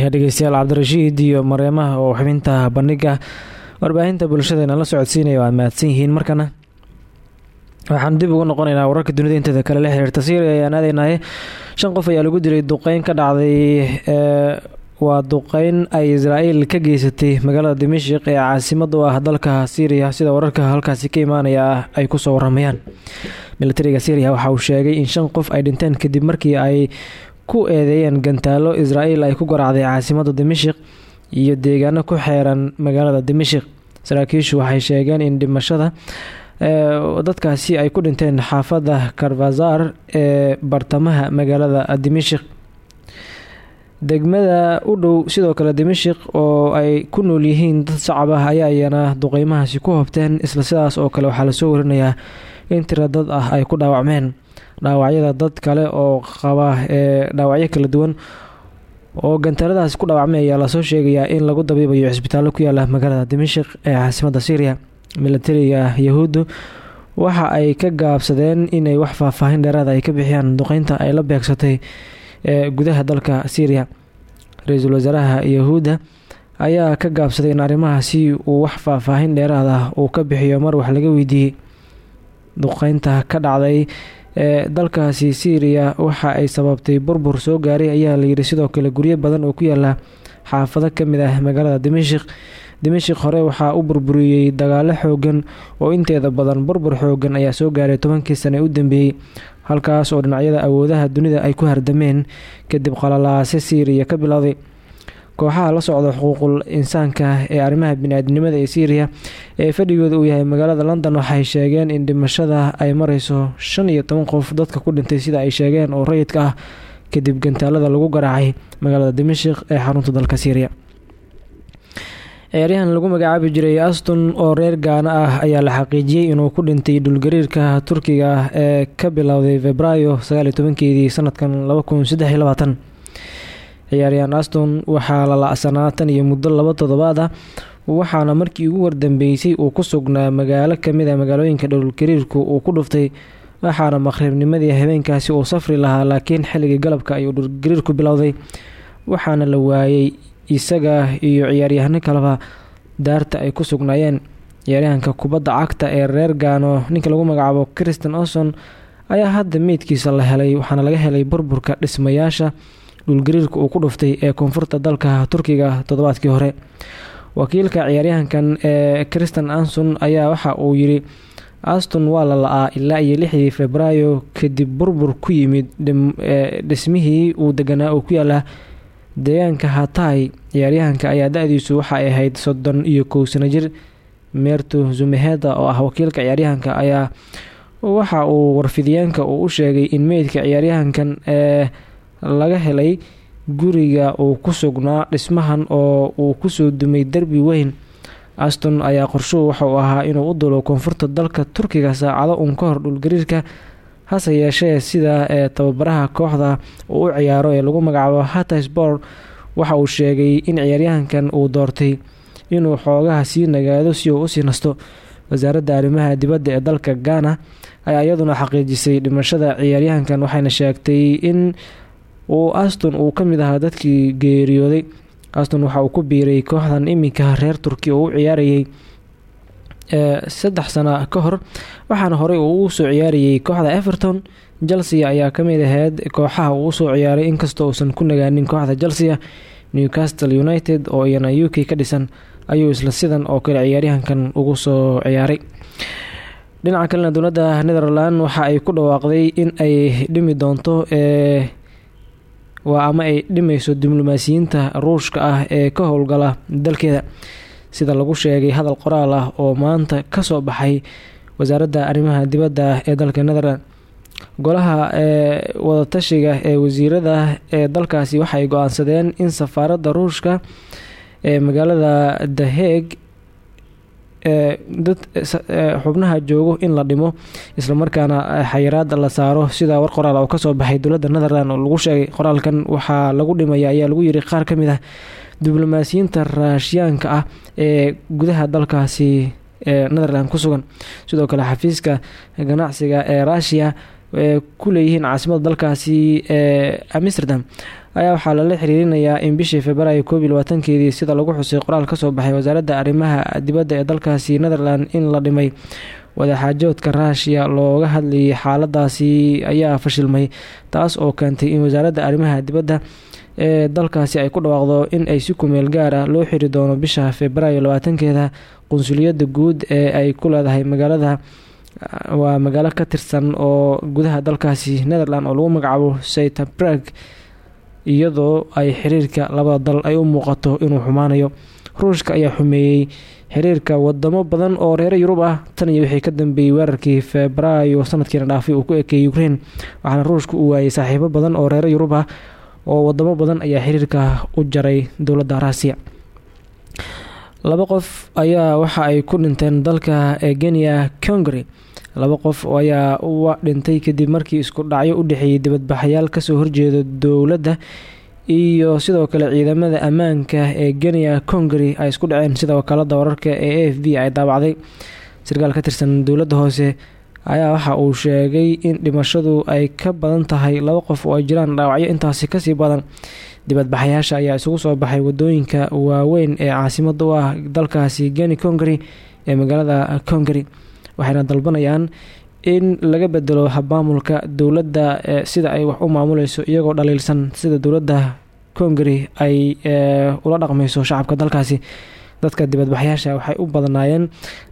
waayaha dhegeystayaal cabdirashiid iyo mareemaha oo xubinta bandhiga warbaahinta bulshadeena la socodsiinaya waa mahadsan yihiin. Markana waxaan dib ugu noqonaynaa wararka dunida inteeda kale la xiriirta syria ayaan aadeynaye shan qof ayaa lagu dilay duqeyn ka dhacday waa duqeyn ay israa'iil ka geysatay magaalada dimashik ee caasimada u ah dalka syriya sida wararka halkaasi ka imaanaya ay ku soo waramayaan militariga syriya waxa uu sheegay in shan qof ay dhinteen kadib markii ay ku eedeeyeen gantaalo israa'iil ay ku garaacday caasimada dimashik iyo deegaano ku xeeran magaalada dimashik. Saraakiishu waxay sheegeen in dhimashada dadkaasi ay ku dhinteen xaafada karvazar ee bartamaha magaalada dimashik. Degmada u dhow sidoo kale dimashik oo ay ku nool yihiin dad shacab ah ayaa iyana duqeymahaasi ku hobteen isla sidaas oo kale waxaa la soo warinayaa in tira dad ah ay ku dhaawacmeen dhaawacyada dad kale oo qaba ee dhaawacyo kala duwan. Oo gantaaladaasi ku dhaawacmay ayaa la soo sheegayaa in lagu dabiibayo cisbitaallo ku yaalla magaalada dimashik ee caasimada syriya militariga yahuuddu waxa ay ka gaabsadeen inay wax faahfaahin dheeraada ay ka bixiyaan duqeynta ay la beegsatay ee gudaha dalka syriya ra'iisul wasaaraha yahuudda ayaa ka gaabsaday in arrimahaasi uu wax faahfaahin dheeraad ah uu ka bixiyo mar wax laga weydiiyey. Duqeynta ka dhacday ee dalkaasi syriya waxa ay sababtay burbur soo gaaray ayaa layidhi sidoo kale guryo badan oo ku yaalla xaafado ka mid ah magaalada dimashik dimashik hore waxaa u burburiyey dagaalo xoogan oo inteeda badan burbur xoogan ayaa soo gaaray tobankii sane u dambeeyey halkaas oo dhinacyada awoodaha dunida ay ku hardameen kadib qalalaase syriya ka bilowday kooxaha la socda xuquuqul insaanka ee arrimaha bini-aadinimada ee syriya ee fadhigooda uu yahay magaalada london waxay sheegeen in dhimashada ay mareyso shan iyo toban qof dadka ku dhintay sida ay sheegeen oo rayidka ah kadib gantaalada lagu garaacay magaalada dimashik ee xarunta dalka syriya ciyaaryahan lagu magacaabi jiray aston oo reer gaana ah ayaa la xaqiijiyey inuu ku dhintay dhulgariirka turkiga ah ee ka bilowday febraayo sagaaliyo tobankeedii sanadkan laba kun saddex iyo labaatan ciyaaryahan aston waxaa la la-sanaa tan iyo muddo laba toddobaad ah waxaana markii ugu wardambeysay uu ku sugnaa magaalo ka mid a magaalooyinka dhowlgariirku uu ku dhuftay waxaana maqribnimadii habeenkaasi uu safri lahaa laakiin xilligii galabka ayuu dhulgariirku bilowday waxaana la waayay isaga iyo ciyaaryahano kaleba daarta ay ku sugnaayeen. Ciyaaryahanka kubadda cagta ee reer gaano ninka lagu magacaabo christian oson ayaa hadda meydkiisa la helay waxaana laga helay burburka dhismayaasha dhulgariirka uu ku dhuftay ee koonfurta dalka turkiga toddobaadkii hore. Wakiilka ciyaaryahankan ee christian anson ayaa waxa uu yiri aston waa la la-aa ilaa iyo lixdii februaayo kadib burbur ku yimid dhismihii uu deganaa oo ku yaalla deegaanka hatay ciyaaryahanka ayaa da-diisu waxa ay ahayd soddon iyo kow sano jir. Meerto zumeheda oo ah wakiilka ciyaaryahanka ayaa waxa uu warfidyaanka uu u sheegay in meydka ciyaaryahankan ee laga helay guriga uu ku sugnaa dhismahan oo uu ku soo dumay derbi weyn. Aston ayaa qorshuhu waxa uu ahaa inuu u dulo koonfurta dalka turkiga saacado uun ka hor dhulgariirka hase yeeshee sida ee tababaraha kooxda uu u ciyaaro ee lagu magacaabo hatisbor waxa uu sheegay in ciyaaryahankan uu doortay inuu xoogaha sii nagaado si uu u sii nasto. Wasaaradda arrimaha dibadda ee dalka ghana ayaa iyaduna xaqiijisay dhimashada ciyaaryahankan waxayna sheegtay in uu aston uu ka mid ahaa dadkii geeriyooday. Aston waxa uu ku biiray kooxdan iminka reer turki oo u ciyaarayay saddex sana ka hor waxaana horey uu u soo ciyaarayay kooxda everton. Chelsea ayaa ka mid ahayd kooxaha uu u soo ciyaaray inkastoo uusan ku nagaanin kooxda chelsea. Newcastle united oo iyana u k ka dhisan ayuu isla sidan oo kale ciyaaryahankan ugu soo ciyaaray. Dhinaca kalena dowladda netherland waxa ay ku dhawaaqday in ay dhimi doonto ee waa ama ay dhimayso diblomaasiyiinta ruushka ah ee ka howlgala dalkeeda. Sida lagu sheegay hadal qoraal ah oo maanta ka soo baxay wasaaradda arrimaha dibadda ee dalka netherland golaha ee wadatashiga ee wasiirada ee dalkaasi waxay go'aansadeen in safaaradda ruushka ee magaalada hague dad xubnaha joogo in la dhimo islamarkaana xayiraad la saaro sida war qoraal oo ka soo baxay dowladda netherland oo lagu sheegay qoraalkan waxaa lagu dhimaya ayaa lagu yiri qaar ka mid ah diblomaasiyiinta raashiyaanka ah ee gudaha dalkaasi netherland ku sugan. Sidoo kale xafiiska ganacsiga ee rushia ee ku leeyihiin caasimada dalkaasi amsterdam ayaa waxaa lala xiriirinayaa in bishii februaayo koob iyo sida lagu xusay qoraal ka soo baxay wasaaradda arrimaha dibadda ee dalkaasi netherland in la dhimay. Wadaxaajoodka rushia looga hadlayay xaaladaasi ayaa fashilmay taas oo keentay in wasaaradda arrimaha dibadda ee dalkaasi ay ku dhawaaqdo in ay si kumeel gaar ah loo xiri doono bisha februaayo labaatankeeda. Qunsuliyadda guud ee ay ku leedahay magaalada waa magaalo ka tirsan oo gudaha dalkaasi netherland oo lagu magacaabo saytabrag iyadoo ay xiriirka labada dal ay u muuqato inuu xumaanayo. Ruushka ayaa xumeeyey xiriirka wadamo badan oo reer yurub ah. Tan iyo wixii ka dambeeyey weerarkii febraayo sanadkiina dhaafay uu ku ekeeyey ukraine waxaana ruushka uu waayay saaxiibo badan oo reer yurub ah oo wadamo badan ayaa xiriirka u jaray dowladda rusiya laba qof ayaa waxa ay ku dhinteen dalka egenia congary laba qof ayaa dhintay kadib markii isku dhacyo u dhexeeyey dibadbaxayaal ka soo horjeeda dowladda iyo sidoo kale ciidamada ammaanka ee genia congary ay isku dhaceen. Sida wakaalada wararka ee a b ay daabacday sarkaal ka tirsan dowladda hoose ayaa waxa uu sheegay in dhimashadu ay ka badan tahay laba qof oo jiraan dhaawacyo. Intaasi ka sii badan dibadbaxayaasha ayaa isugu soo baxay waddooyinka waaweyn ee caasimada u ah dalkaasi geni congary ee magaalada congary waxayna dalbanayaan in laga bedelo habmaamulka dowladda sida ay wax u maamuleyso iyagoo dhaliilsan sida dowladda congary ay ula dhaqmeyso shacabka dalkaasi. Dadka dibadbaxyaasha waxay u badnaayeen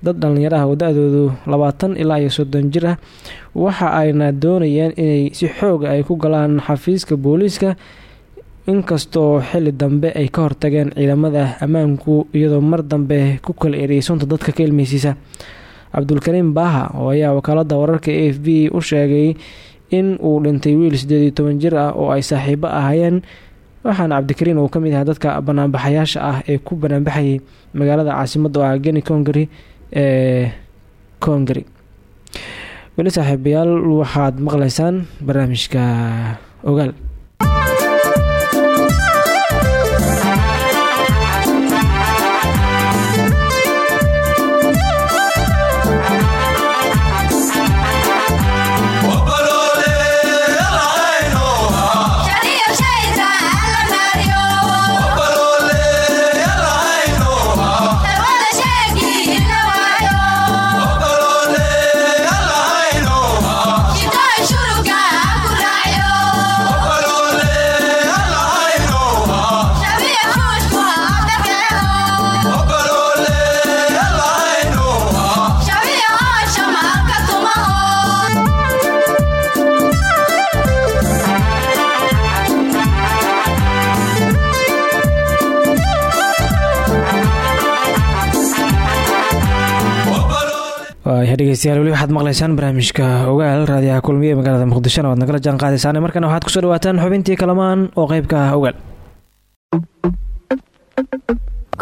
dad dhallinyaraha oo da-doodu labaatan ilaa iyo soddon jir ah. Waxa ayna doonayeen inay si xooga ay ku galaan xafiiska booliiska inkastoo xili dambe ay ka hortageen ciidamada ammaanku iyadoo mar dambe ku kala eriyay sunta dadka ka ilmeysiisa cabdulkariim baaha oo ayaa wakaalada wararka a f b u sheegay in uu dhintay wiil sideed iyo toban jir ah oo ay saaxiibo ahaayeen. Waxaana cabdikariin uu ka mid ahaa dadka banaanbaxayaasha ah ee ku banaanbaxayay magaalada caasimada oo ah geni congary ee congary weli saaxiibayaal waxaad maqleysaan barnaamijka ogaal waayahay dhegeystayaal weli waxaad maqlaysaan barnaamijka ogaal raadiyaha kulmiye magaalada muqdishona waad nagala jaan qaadaysaan markana waxaad ku soo dhawaataan xubintii kalamaan oo qeybka ah ogaal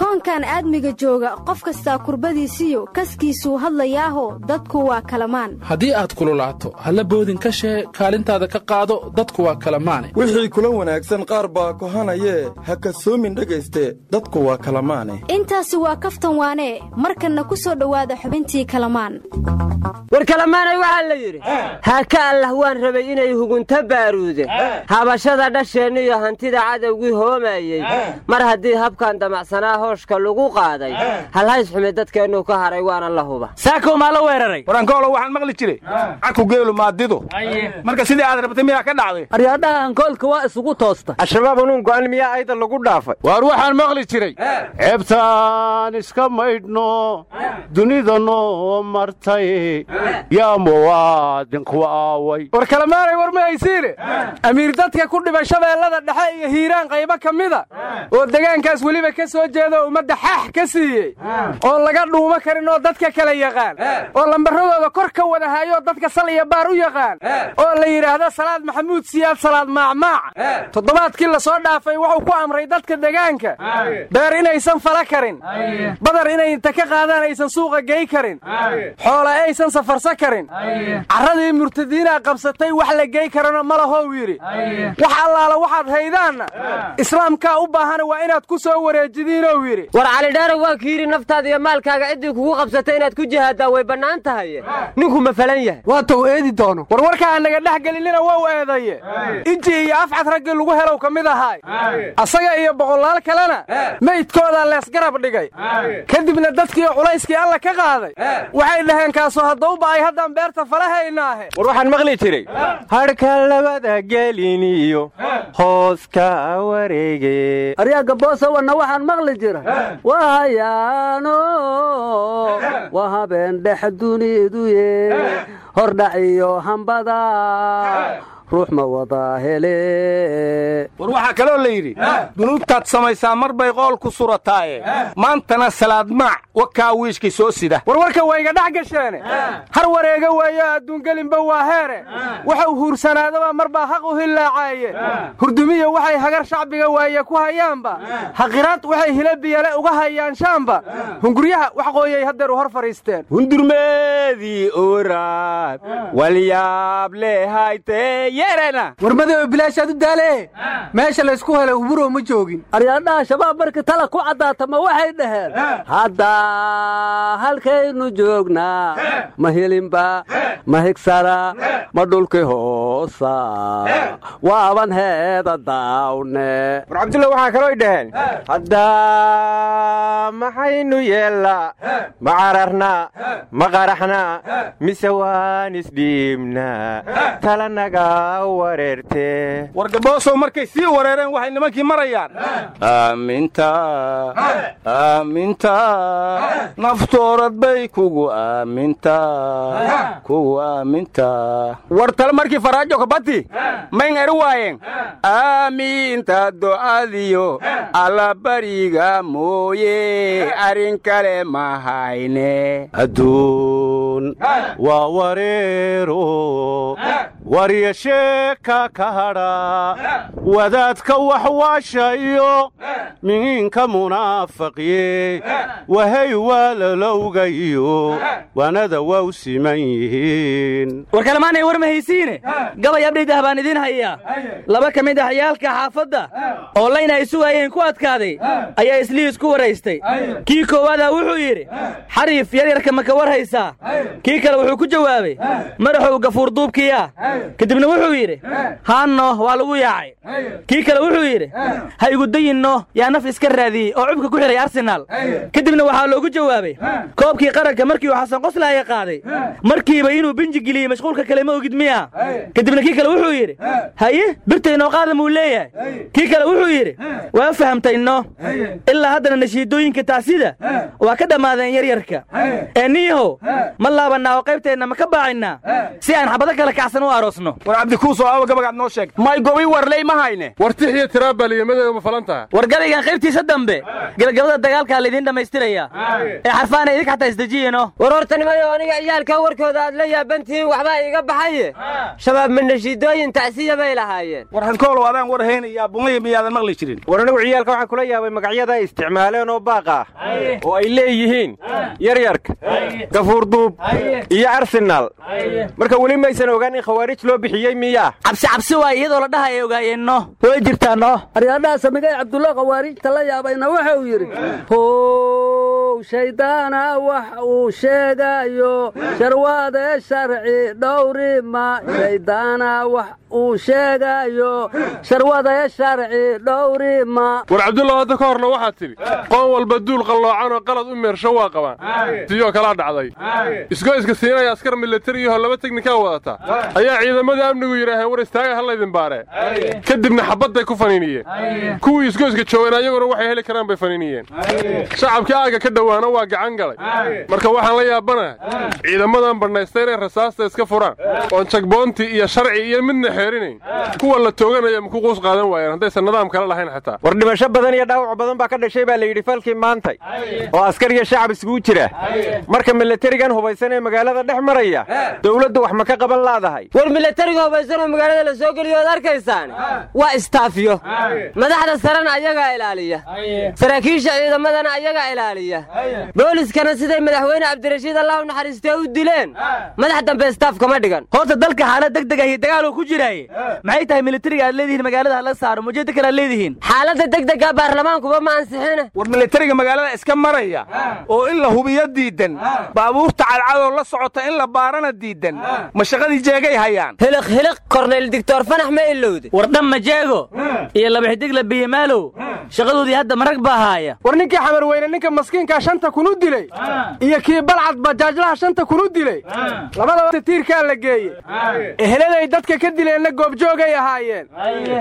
koonkan aadmiga jooga qof kastaa kurbadiisiyo kaskiisuu hadlayaaho dadku waa kalamaan. Haddii aad kululaato halla boodin ka shee kaalintaada ka qaado dadku waa kala maane wixii kula wanaagsan qaar baa kohanayee ha kasoomin dhegayste dadku waa kala maane intaasi waa kaftan waanee markanna ku soo dhowaada xubintii kalamaan. War kalamaanay waxaa la yidhi haaka allah waan rabay inay hugunta baaruude. Habashada dhasheenniyo hantida cadowgii hoomayey mar haddii habkan damacsanaa hooshka lagu qaaday. Halhays xume dadkeennuu ka haray waana la huba. Saakow maa la weeraray? Warankoolo waxaan maqli jiray. Caku geelu maadidu marka sidii aad rabtay miyaa ka dhacday? Aryaadhaha ankoolka waa isugu toosta. Al-shabaab unuun go'an miyaa ayda lagu dhaafay. Waar waxaan maqli jiray? Ceebtaan iska maydhno dunida noo martay. Yaa muwaadinku aaway. War kalamaanay war ma haysiine amiir dadka ku dhibay shabeellada dhexe iyo hiiraan qaybo ka mida? Oo degaankaas weliba ka soo jeeda oo ummadda xaax ka siiyey. Oon laga dhuumo karin oo dadka kala yaqaan. Oo lambaradooda kor ka wada hayo dadka sal iyo baar u yaqaan. Oo la yidhaahdo salaad maxamuud siyaad salaad maacmaac toddobaadkii la soo dhaafay wuxuu ku amray dadka degaanka beer inaysan fala karin. Badar inay inta ka qaadaan aysan suuqa gey karin. Xoola aysan safarsa karin. Carradii murtadiinaa qabsatay wax la gey karana ma lahow yidhi. Wax allaala waxaad haydaanna. Islaamkaa u baahana waa inaad ku soo wareejidiinow yidhi war calidheero waa ki yidhi naftaada iyo maalkaaga ciddii kugu qabsatay inaad ku jihaaddaa way bannaan tahay. Ninku ma falan yahay. Waa tou eedi doono. War warkaa naga dhex gelinina wou eedaye. Inji iyo afcad raggii lagu helow ka mid ahaay asaga iyo boqolaal kalena meydkoodaa leesgarab dhigay. Kadibna dadkiioo culayskii alla ka qaaday. Waxay dhaheen kaasoo haddau ba'ay haddaan beerta falahaynaahe war waxaan maqli jiray. Hadhka labada geliniyo. Hooska wareege aryaaga boosawanna waxaan maqli jira waa hayaano waa habeen dhex duniduye hordhac iyo hambada ruux ma wadaa hele. War waxaa kaloo la yidhi dunuubtaad samaysaa mar bay qool ku surataaye. Maantana salaad maac wakaa wiishkii soo sida. Warwarka wayga dhex gasheene har wareega waayo adduungelinba waa heere. Waxau huursanaadaba mar baa haq u hillaacaye hurdumiya waxay hagar shacbiga waaye ku hayaanba. Haqiraad waxay hila biyale uga hayaan shaamba hunguryaha wax qooyay haddeer u hor fadhiisteen. Hundurmeedii oraab walyaab leehaytee warmadoo bilaashaad u daale meesha laysku helay huburow ma joogin. Aryaadhaha shabaab marka tala ku caddaata ma waxay dhaheen? Haddaa halkaynu joognaa ma hilinba ma higsana ma dhulki hoosa. Waaban heeda daawne. War cabdulla waxaa kalooy dhaheen. Haddaa maxaynu yeellaa ma cararna ma qaraxna mise waan isdhiibnaa talanaga war gaboosow markay sii wareereen waxay nimankii marayaan. Aaminta aaminta naftoorad bay kugu aamintaa kugu aamintaa war tale markii faraajo kabati mayn eri waayeen. Aamiinta do'adiyo allabariga mooye arrin kale ma hayne adduun waa wareero warya sheeka ka hadha wadaadka waxwaashayo mihiinka munaafaqiye wahay waalalowgayo wanada waa u siman yihiin. War kalemaanay war ma haysiine? Gabay abdhaydah baan idiin hayaa. Laba ka mid ah ciyaalka xaafadda oo layna ay sugaayeen ku adkaaday ayaa islihiis ku waraystay. Kii koowaadaa wuxuu yidhi xariif yaryarka ma ka war haysaa kii kale wuxuu ku jawaabay madaxow gafuurduubkiyaa kadibna wuxuu yidhi haanno waa lagu yaacay. Kii kale wuxuu yidhi ha igudayinno yaa naf iska raadiyey oo cubka ku xidhay arsenaal kadibna waxaa loogu jawaabay koobkii qaranka markii uu xasan qoslaaya qaaday markiiba inuu binji geliyey mashquulka kale ma ogid miya kadibna kii kale wuxuu yidhi haye birtaynoo qaada muu leeyahay. Kii kale wuxuu yidhi waa fahamtayno ilaa haddana nashiidooyinka taasida waa ka dhammaadeen yaryarka. Ee niyahow laabannaa oo qaybteenna ma ka baacinnaa si aan xabado kale kacsan u aroosno. War cabdikuusoo aawa gabagaad noo sheeg. May gobi warley ma hayne. War tix iyo tiraabaliyamadooda ma falan taha war gabaygan qaybtiisa dambe gebagabada dagaalkaa laydiin dhammaystiraya. Ee xarfaana idinka xataa isdejiyeno war horta nimayo aniga ciyaalka warkooda aad la yaabantihiin waxbaa iiga baxaye. Shabaab manashiidooyin tacsiya bay lahaayeen. War hankoolow adaan war haynayaa bumaya miyaadan maqli jirin. War anigu ciyaalka waxaan kula yaabay magacyada ay isticmaaleen oo baaq ah oo ay leeyihiin. Yaryarka. Gafuurduub iyo arsenaal marka weli maysan ogaan in khawaarij loo bixiyey miyaa? Cabsi cabsi waay iyadoo la dhaha ay ogaayeenno. Way jirtaanno. Aryaadhaha samigay cabdulla khawaarijta la yaabayna waxa uu yidhi how shayddaana wax uu sheegayo sharwaade sharci dhowrima shayddaana wax uu sheegayo sharwade sharci dhowrima war cabdulla hadda ka horna waxaad tidhi qoon walba duul qalloocan oo qalad u meersho waa qabaan. Tiyoo kalaa dhacday. Isgoyska siinaya askar milatariyahoo laba teknikaa wadata. Ayaa ciidamada amnigu yidhaaheen war istaaga ha laydin baaree kadibna xabadday ku faniiniyeen. Kuwii isgoyska joogeen ayaguna waxay heli karaan bay faniiniyeen. Shacabkii aagga ka dhowaana waa gacan galay. Marka waxaan la yaabanahay ciidamadan badhnaysta inay rasaasta iska furaan oon jagboonti iyo sharci iyo midna xeerinayn. Kuwa la tooganaya maku quus qaadan waayeen haddaysan nidaam kale lahayn xataa. War dhimasho badan iyo dhaawac badan baa ka dhashay baa la yidhi falkii maantay. Oo askar iyo shacab isugu jira. Marka milatarigan hubaysan ee magaalada dhex maraya dowladdu wax ma ka qaban laadahay. War milatariga hubaysan oo magaalada la soo geliyo oad arkaysaan? Waa istaafiyo madaxda sarena ayagaa ilaaliya. Saraakiisha ciidamadana ayagaa ilaaliya booliskana siday madaxweyne cabdirashiid allahu naxariistee u dileen? Madax dambe istaaf kama dhigan. Horta dalka xaalad deg deg ah iyo dagaaloo ku jiraaye maxay tahay militariga aad leedihiin magaalada hala saaro? Mujeeda kale aad leedihiin. Xaaladda degdega baarlamaankuba ma ansixina. War militariga magaalada iska maraya oo in la hubiyo diidan baabuurta cadcadoo la socota in la baarana diidan ma shaqadii jeegay hayaan? Hiliq hiliq korneyl dictor fanax ma ilowde war dhamma jeego? Iyo laba xidigla biyimaalow shaqadoodii hadda marag baa haaya. War ninkii xamar weyne ninka maskiinkaa shanta kun u dilay iyo kii balcad bajaajlaha shanta kun u dilay labadaba tiirkaa la geeye eheladay dadka ka dileenna goobjoogay ahaayeen.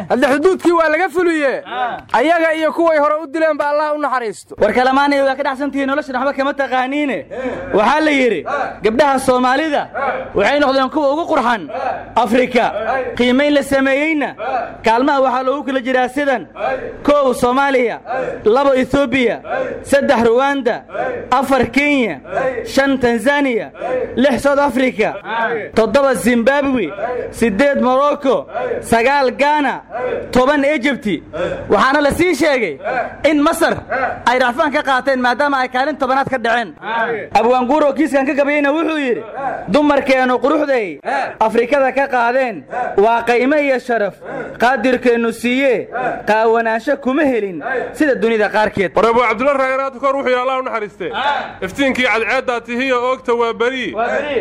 Hadde xuduudkii waa laga fuliye ayaga iyo kuway hore u dileen ba allah u naxariisto. War kalamaanay waa ka dhacsantihiin noloshan waxba kama taqaaniine. Waxaa la yidhi gabdhaha soomaalida waxay noqdeen kuwa ugu qurxan afrika. Qiimayn la sameeyeyna. Kaalmaha waxaa loogu kala jiraa sidan kow soomaaliya labo etoobiya saddex ruwanda afar kenya shan tanzaniya lix south africa toddoba zimbabwe siddeed morocco sagaal gana toban ejibti waxaana la sii sheegay in masar ay racfaan ka qaateen maadaama ay kaalin tobanaad ka dhaceen. Abwaanguuro kiiskan ka gabayeyna wuxuu yidhi dumarkeennu quruxday afrikada ka qaadeen waa qaymo iyo sharaf. Qaadirkeennu siiye qaawanaansho kuma helin. Sida dunida qaarkeed u naxariiste iftiinkii cadceeddaa tihiya oogta waa beri.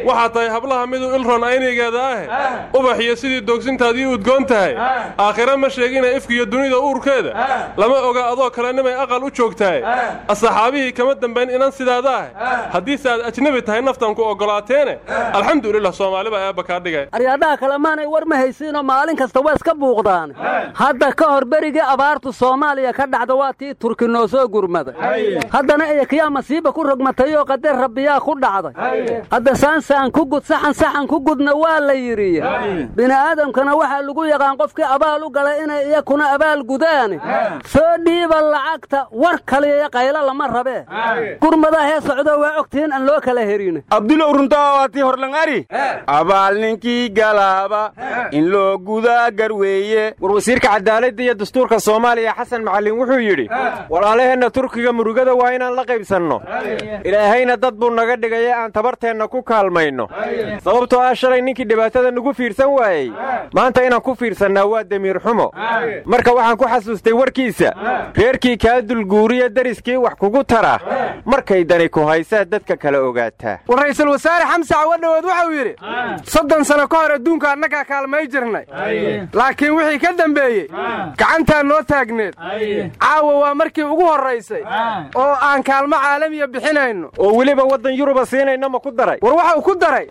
Waxaa tahay hablaha miduu ilron aynigeeda ah ubax iyo sidii doogsintaadii udgoon tahay. Aakhire ma sheegina ifkiiyo dunida uurkeeda. Lama oga adoo kale nimay aqal u joogtahay. Asxaabihii kama dambayn inan sidaada ah haddiise aad ajnebi tahay naftan ku oggolaateene alxamdulilah soomaali baa eebba kaa dhigay. Aryaadhaha kalemaanay war ma haysiinoo maalin kasta waa iska buuqdaan. Hadda ka hor berigii abaartu soomaaliya ka dhacda waa tii turki noo soo gurmaday eekiyaa masiiba ku rogmatayoo qadar rabbiyaa ku dhacday. Hadda saansaan ku gud saxan saxan ku gudna waa la yidhi. Bini'aadamkana waxaa lagu yaqaan qofkii abaal u galay inay iyakuna abaal gudaane soo dhiiba lacagta war kaliya qaylo lama rabee gurmada hee socdo waa ogtihiin aan loo kala herin. Abdulow runtaa waatii horlangari abaal ninkii galaaba in loo gudaa garweeye war wasiirka cadaaladda iyo dastuurka soomaaliya xasan macallin wuxuu yidhi walaalaheenna turkiga murugada waa inaan la qaybsanno ilaahayna dad buu naga dhigaya aan tabarteenna ku kaalmayno. Sababtoo ah shalay ninkii dhibaatada nagu fiirsan waayey. Maanta inaan ku fiirsannaa waa demiir xumo. Marka waxaan ku xasuustay warkiisa. Reerkii kaa dulguuriya deriskii wax kugu tara. Markay dani ku haysaa dadka kala ogaataa. War ra'iisul wasaare xamse cawadhowood wuxuu yidhi soddon sano ka hor adduunka annagaa kaalmay jirnay. Laakiin wixii ka dambeeyey gacantaa noo taagneed. Caawa waa markii ugu horraysay oo aan kaalmo caalamiya bixinayno. Oo weliba waddan yuruba siinayna ma ku daray. War waxa uu ku daray.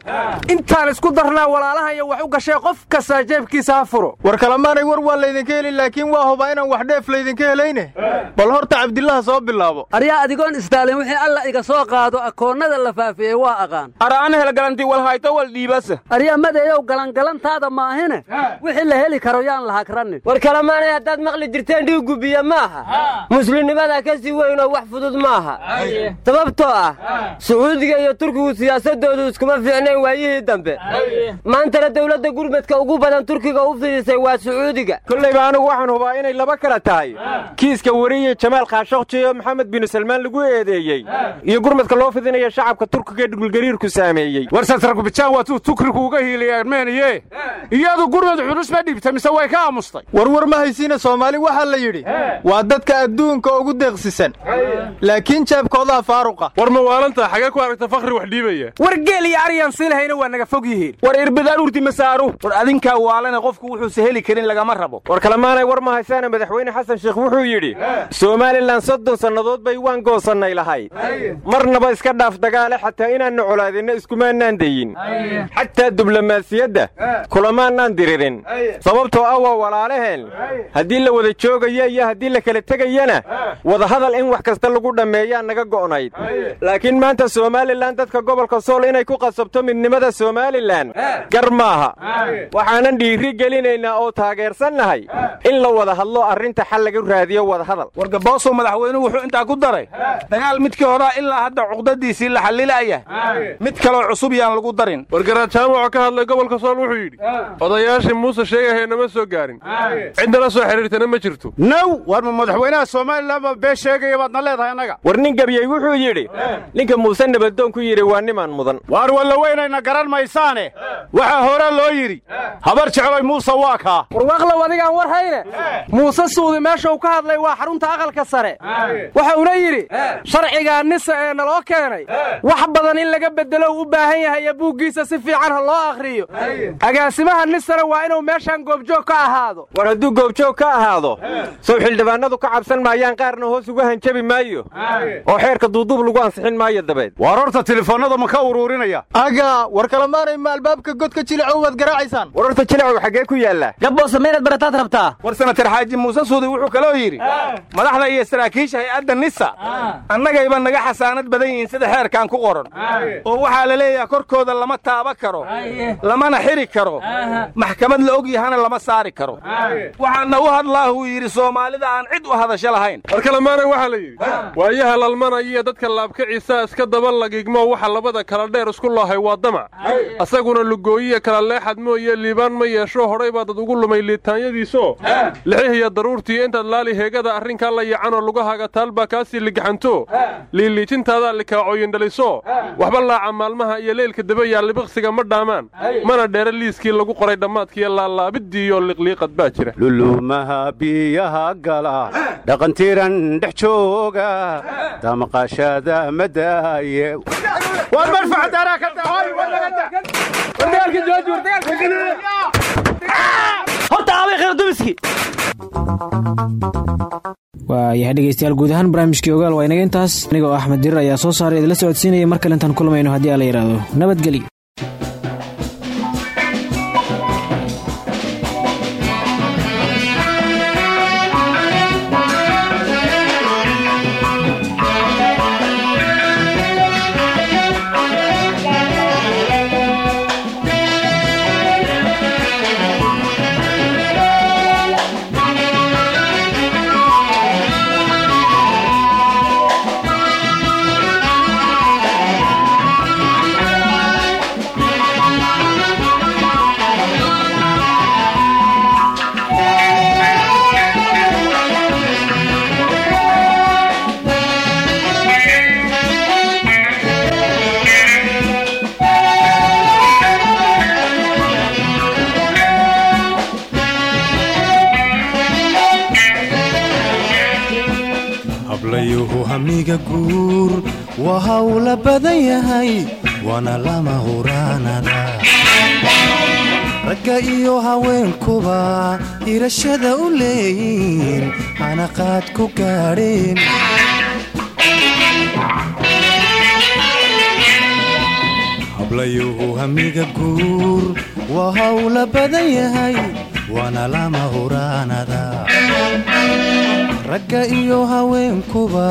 Intaan isku darnaa walaalahan iyo wax u gashay qof kastaa jeebkiisa ha furo. War kalamaanay war waa laydinka heli laakiin waa hubaa inaan wax dheef laydinka helayne. Bal horta cabdillaha soo bilaabo. Aryaa adigoon istaalin wixii alla iga soo qaado akoonnada la faafiyey waa aqaan. Ara'an helgalanti walhayto wal dhiibasa. Aryaa madeeyow galangalantaada maahine? Wixii la heli karo yaan la hagranin war kalamaanay haddaad maqli jirteen dhiiggu biyo maaha. Muslimnimadaa ka sii weynoo wax fudud maaha sababtoo ah sacuudiga iyo turkigu siyaasadoodu iskuma fiicnayn waayihii dambe. Maantana dowladda gurmadka ugu badan turkiga u fidisay waa sacuudiga. Kollayba anigu waxaan hubaa inay laba kala tahay. Kiiska weriye jamaal khaashokji oo maxamed bin salmaan lagu eedeeyey. Iyo gurmadka loo fidinaya shacabka turkiga ee dhulgariirku saameeyey. War satragubijaan waatuu tukrigu uga hiiliyay armeniye iyadu gurmad culus ma dhiibta mise way ka aamustay? Warwar ma haysiina soomaali waxaa la yidhi waa dadka adduunka ugu deeqsisan. Laakiin jeebkoodaha faaruqa. War mawaalantaa xagee ku aragta fakhri wax dhiibaya? War geel iyo aryaan siinahayna waa naga fog yihiin. War irbadaan urti masaaru war adinkaa waalana qofku wuxuuse heli karin lagama rabo. War kalemaanay war ma haysaana madaxweyne xasan sheekh wuxuu yidhi somalilan soddon sannadood bay waan goosannay lahayd marnaba iska dhaaf dagaale xataa inaannu colaadinno iskumaannaan dayin xataa diblomaasiyadda kulamaannaan diririn. Sababtoo ah waa walaalaheen. Haddii la wada joogaya iyo haddii la kala tegayana wadahadal in wax kasta lagu dhammeeyaa naga go'nayd. Laakiin maanta somalilan dadka gobolka sool inay ku qasabto midnimada somalilan gar maaha. Waxaanan dhiiri gelinaynaa oo taageersannahay in la wada hadlo arrinta xal laga raadiyo wadahadal war gaboosow madaxweynuhu wuxuu intaa ku daray. Dagaal midkii horaa ilaa hadda cuqdadiisii la xallilaya mid kaloo cusub yaan lagu darin. War garaad jaamaco ka hadlay gobolka sool wuxuu yidhi odayaashii muuse sheegahee nama soo gaarin. Ciddala soo xidhiirtana ma jirto. Naw war ma madaxweynaha somalilan baa bee sheegaya baadna leedahay annaga nin gebiyey wuxuu yidhi ninka muuse nabadoon ku yidhi waa nimaan mudan. Waar walla weynayna garan maysaane? Waxaa hore loo yidhi habar jecloy muuse waa kaa warwaaqlow adigaan war hayne. Muuse suudi meesha uu ka hadlay waa xarunta aqalka sare. Waxa uuna yidhi sharcigaa nisa ee naloo keenay wax badan in laga beddelo u u baahan yahay iyo buuggiisa si fiican ha loo akhriyo. Agaasimaha nisana waa inuu meeshan goobjoog ka ahaado. War hadduu goobjoog ka ahaado sow xildhibaanadu ka cabsan maayaan qaarna hoos uga hanjabi maayo oo xeerka duuduub lagu ansixin maayo dabeed. Waar horta ma ka uruurinaya? Aga war kalamaanay ma albaabka godka jilacow waad garaacaysaan war horta xaggee ku yaallaa gabboose maynaad barataad rabtaa. War senatar xaaji muuse suudi wuxuu kaloo yidhi madaxda iyo saraakiisha hay'adda nisa annagayba naga xasaanad badan yihiin sida xeerkan ku qoran. Oo waxaa la leeyahay korkooda lama taaba karo. Lamana xiri karo. Maxkamad la og yahana lama saari karo. Waxaana u hadlaahuu yidhi soomaalida aan cid u hadasho lahayn. War kalemaana waxaa la yidhi iyo dadka laabkaciisa iska daba lagigmo waxa labada kala dheer isku loohay waa damac. Asaguna lugooyiya kala leexad mooye liibaan ma yeesho hodhay baa dad ugu lumay liitaanyadiisoo lixihiyo daruurtii intaad laali heegada arrinkaa la yacanoo lugahaga taalbaa kaasii ligaxanto. Liiliijintaadaa likaacooyin dhaliso. Waxba laaca maalmaha iyo leylka dabayaa libiqsiga ma dhaamaan. Mana dheera liiskii lagu qoray dhammaadkiiyo laalaabidiiyo liqliiqad baa jira. Lulumaha biyaha gala dhaqantiran dhex jooga damqashada madaaye waayahay dhegeystayaal guud ahaan barnaamijkii ogaal waa inaga intaas aniga oo axmed dirir ayaa soo saaray idinla socodsiinaya mar kale intaan kulmayno haddii alla yidhaahdo nabadgelyo amniga guur waa haw badan yahay waana lama huraanada. Ragga iyo haweenkuba irashada u leeyiin xanaqaad ku gaadheen hablayuhu hamiga guur waa haw la badan yahay waana lama huraanada ragga iyo haweenkuba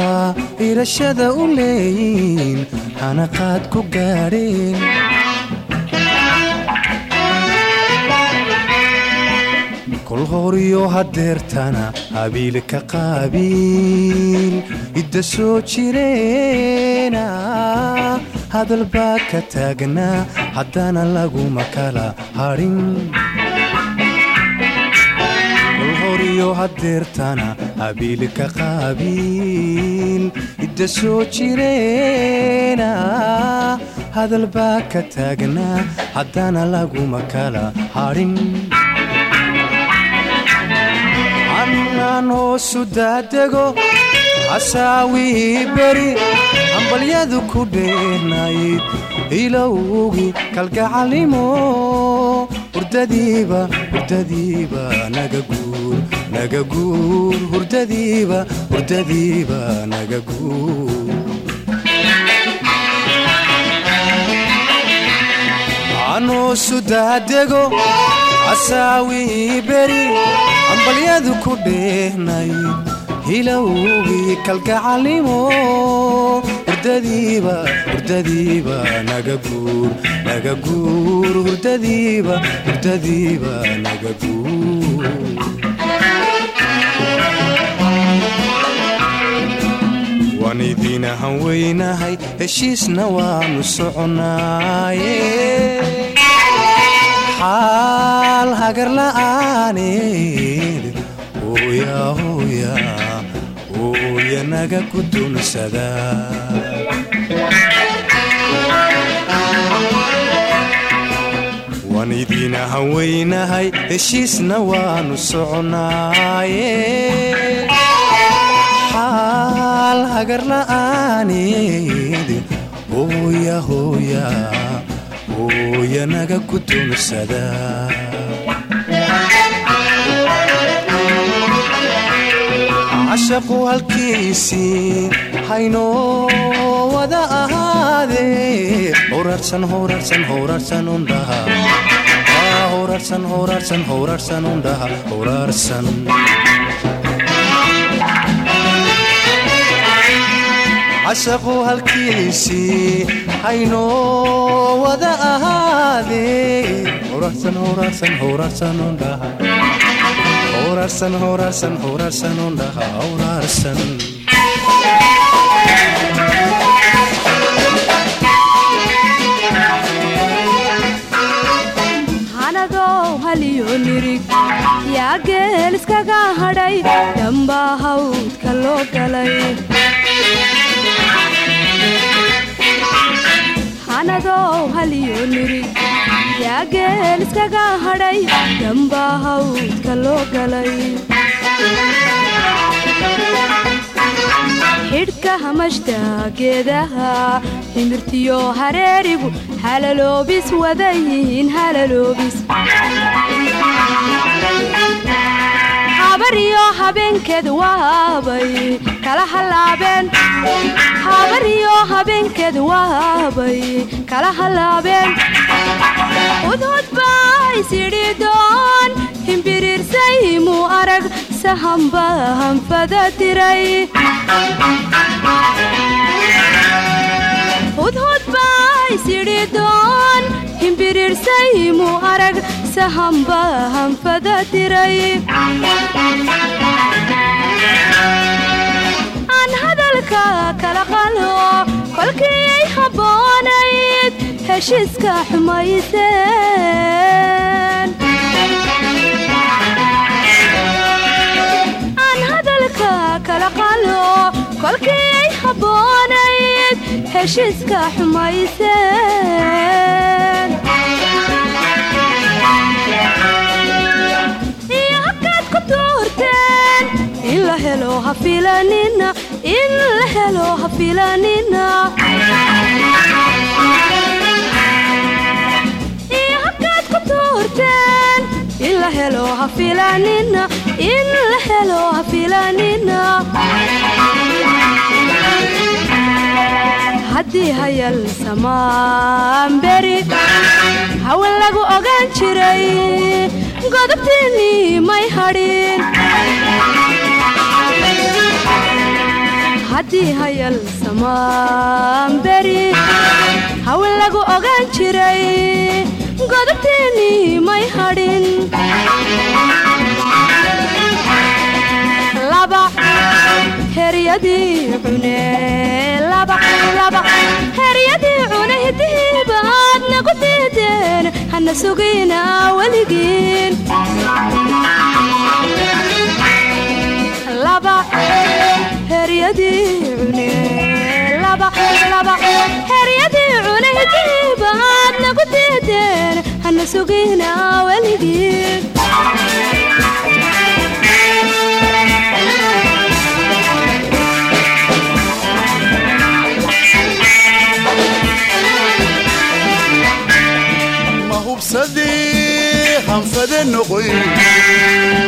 irashada u leeyiin hanaqaad ku gaadheen kol horiyo hadeertana habiilka qaabiil idda soo jireena hadal baa ka taagnaa haddana laguma kala hadhin horiyo hadeertana habiilka qaabiil idda soo jireena hadal baa ka taagnaa haddana laguma kala hadhin annaan hoosu daadego hasaawii beri hambalyadu ku dheernayd ilowgi kalgacalimo hurdadiiba hurdadiiba naga guur anoosu daadego hasaawii beri hambalyadu ku dheehnayd hilowgii kalgacalimo hurdadiiba waan idiina hanweynahay heshiisna waannu soconaaye xaal hagar la'aaneed hooya hooya hooya naga ku dunsada waan idiina hanweynahay heshiisna waannu soconaaye. Xaal hagar la'aaneed hooya hooya hooya naga ku dunsada cashaqu halkiisii haynoo wada ahaadee horarsan horarsan horarsan undhaha horarsan horarsan horarsan undhaha horarsan cashaqu halkiisii haynoo wada ahaadee horarsan horarsan horarsan undhaha horarsan horarsan horarsan undhaha horarsan haliyo nirig yaa geel iskaga hadhay dambaa hawdka loo galay hanadow haliyo nirig yaa geel iskaga hadhay dambaa hawdka loo galay xidhka hamashta geedaha himirtiyo hareerigu halaloobis wadayihiin halaloobis habariyo habeenkeed waabay kala halaabeen habariyo habeenkeed waabay kala halaabeen udhud bay sidhidoon himbiriirsay muu arag sahamba hanfada tiray hudhud bay sidhidoon himbiriirsay muu arag sahamba hanfada tiray aan hadalka kala qalo kolkiiyay habboonayd heshiiska xumayseen qalo kolkiiyay habboonayd heshiiska xumayseen helo ha filanina in la helo ha filanina iyo haddii hayal samaan beri hawen lagu ogaan jiray godobtiinnii may hadhin haddii hayal samaan beri. Hawen lagu ogaan jiray godobtiinnii may hadhin heryadii cune cune hidihiibaad nagu diideen hana sugina weligiin heryadii cune hidihiibaad nagu diideen hana sugina weligiin ma hubsadee hanfade noqoy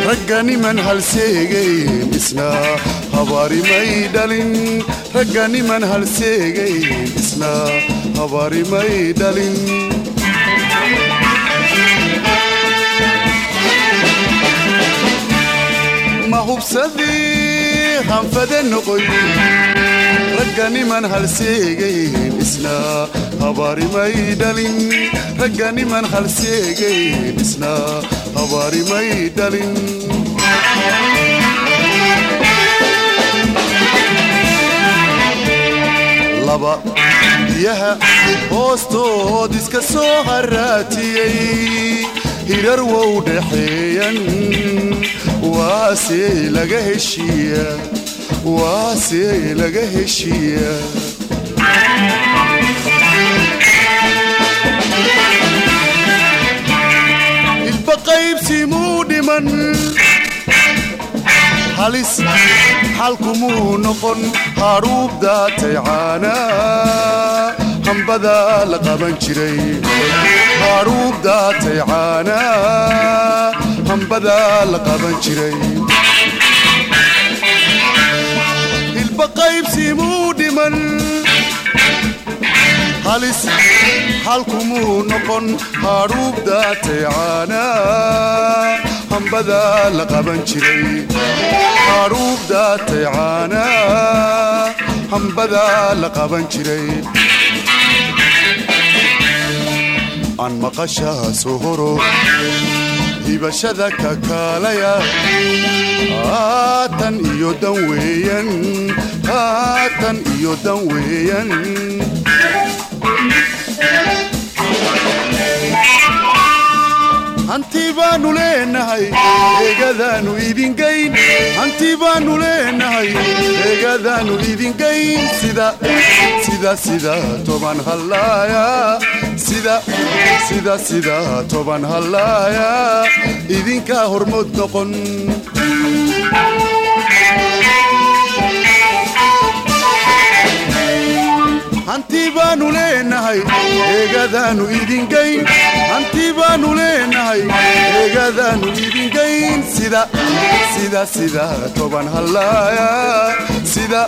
ragga niman isna habaarimay dhalin ragga niman isna habaarimay dhalin ma hubsadee hanfade noqoy ragga niman biyaha hoostood iska soo haraatiyey. Hirar wow dhaxeeyan waase laga heshiiya waase laga heshiiya ilba qaybsimuu dhiman halis xalkumuu noqon hadhuub daatay caana hambada la qaban jiray hadhuub daatay caana hambada la qaban jiray ilba qaybsimuu dhiman halis xalkumuu noqon hadhuub daatay caana. Hambada la qaban jiray hadhuub daatay caana. Hambada la qaban jiray. Aan maqashaa soo horo hibashada kakaalaya haatan iyo dan weeyan haatan iyo dan weeyan hanti baanu leenahay eegadaanu idingayn hanti baanu leenahay eegadaanu idingayn sida sida sida toban hallaaya sida sida sida toban hallaaya idinkaa hormood noqon hanti baanu leenahay eegadaanu idingayn hanti baanu leenahay eegadaanu idingayn sida sida sida toban hallaaya sida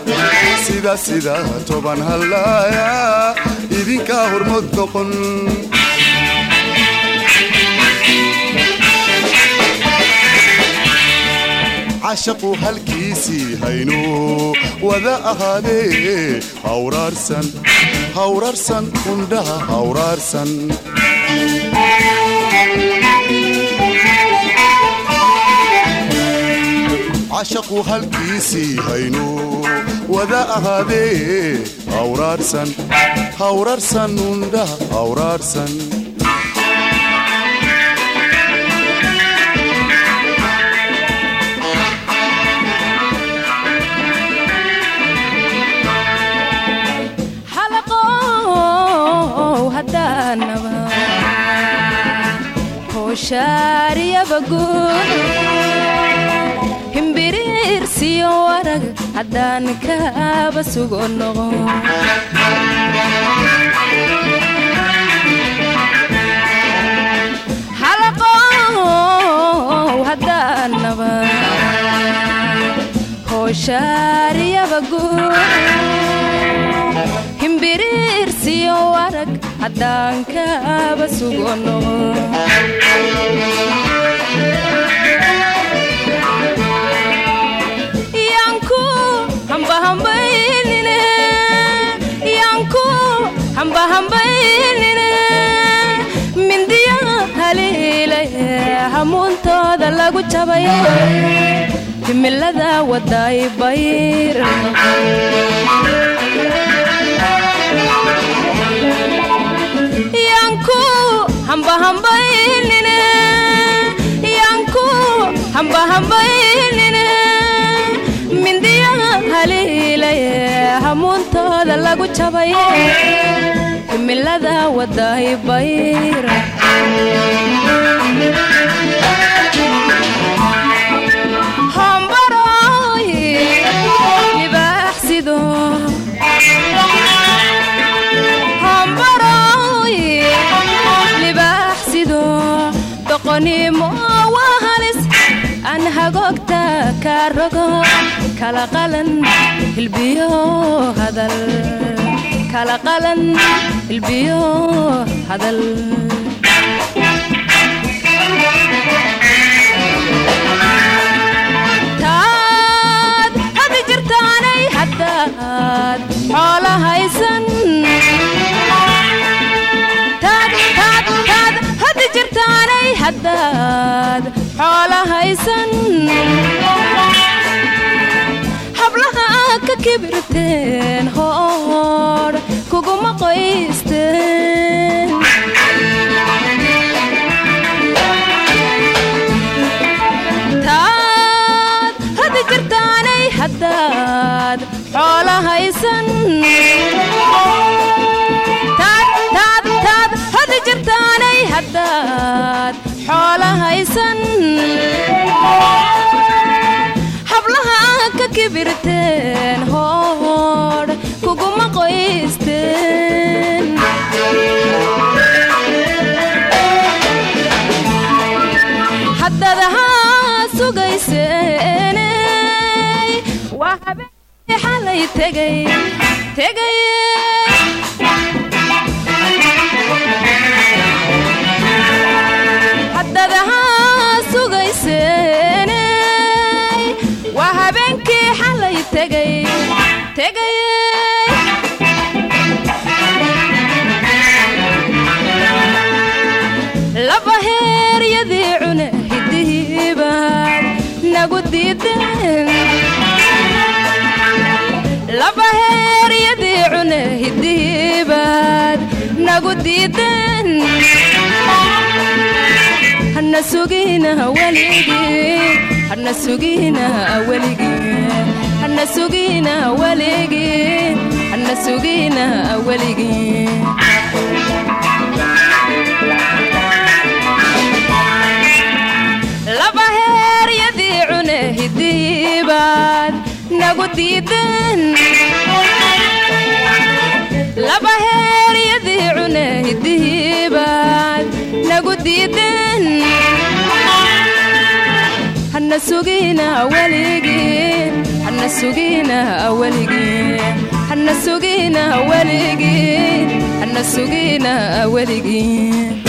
sida sida toban hallaaya idinkaa hormood noqon cashaqu halkiisii hayno wada ahaadee hawraarsan hawraarsan undhaha hawraarsan cashaqu halkiisii hayno wada ahaadee hawraarsan hawraarsan undhaha hawraarsan hooshaariyabaguun himbiriirsiyo warag haddaan kaaba sugo noqon. Xalaqow haddaanaba hooshaariyabaguun himbiri waqsiyo warag haddaan kaaba sugono yanku hambahambaynine yanku hambahambaynine mindiya haliilay hamuuntooda lagu jabay himilada waday bayr hamuuntooda lagu jabay himilada waday bayr hombaroy libaaxsido hombaroy doqonimo waa halis aan hagoogta ka rogo kala qalan hilbiyo hadal. Kala qalan hilbiyo hadal. Taad hadi jirtaanay haddaad xoola haysan haysan hablaha ka kibirteen hoodh kuguma qoysteen taad hadi jirtaanay haddaad jirtaanay haddaad xoola haysan kibirteen hoodh kuguma qoysteen haddaad haa sugayseeney waa habeenkii xalay tegay tegaye tegaye laba heeryadii cune hidihiibaad nagu diideen laba heeryadii cune hidihiibaad nagu diideen hana sugina weligii hana sugina weligii hana sugina weligii laba heeryadii cune hidiibaad nagu diideen laba heeryadii cune hidiibaad nagu diideen hana sugina weligii hana sugina weligii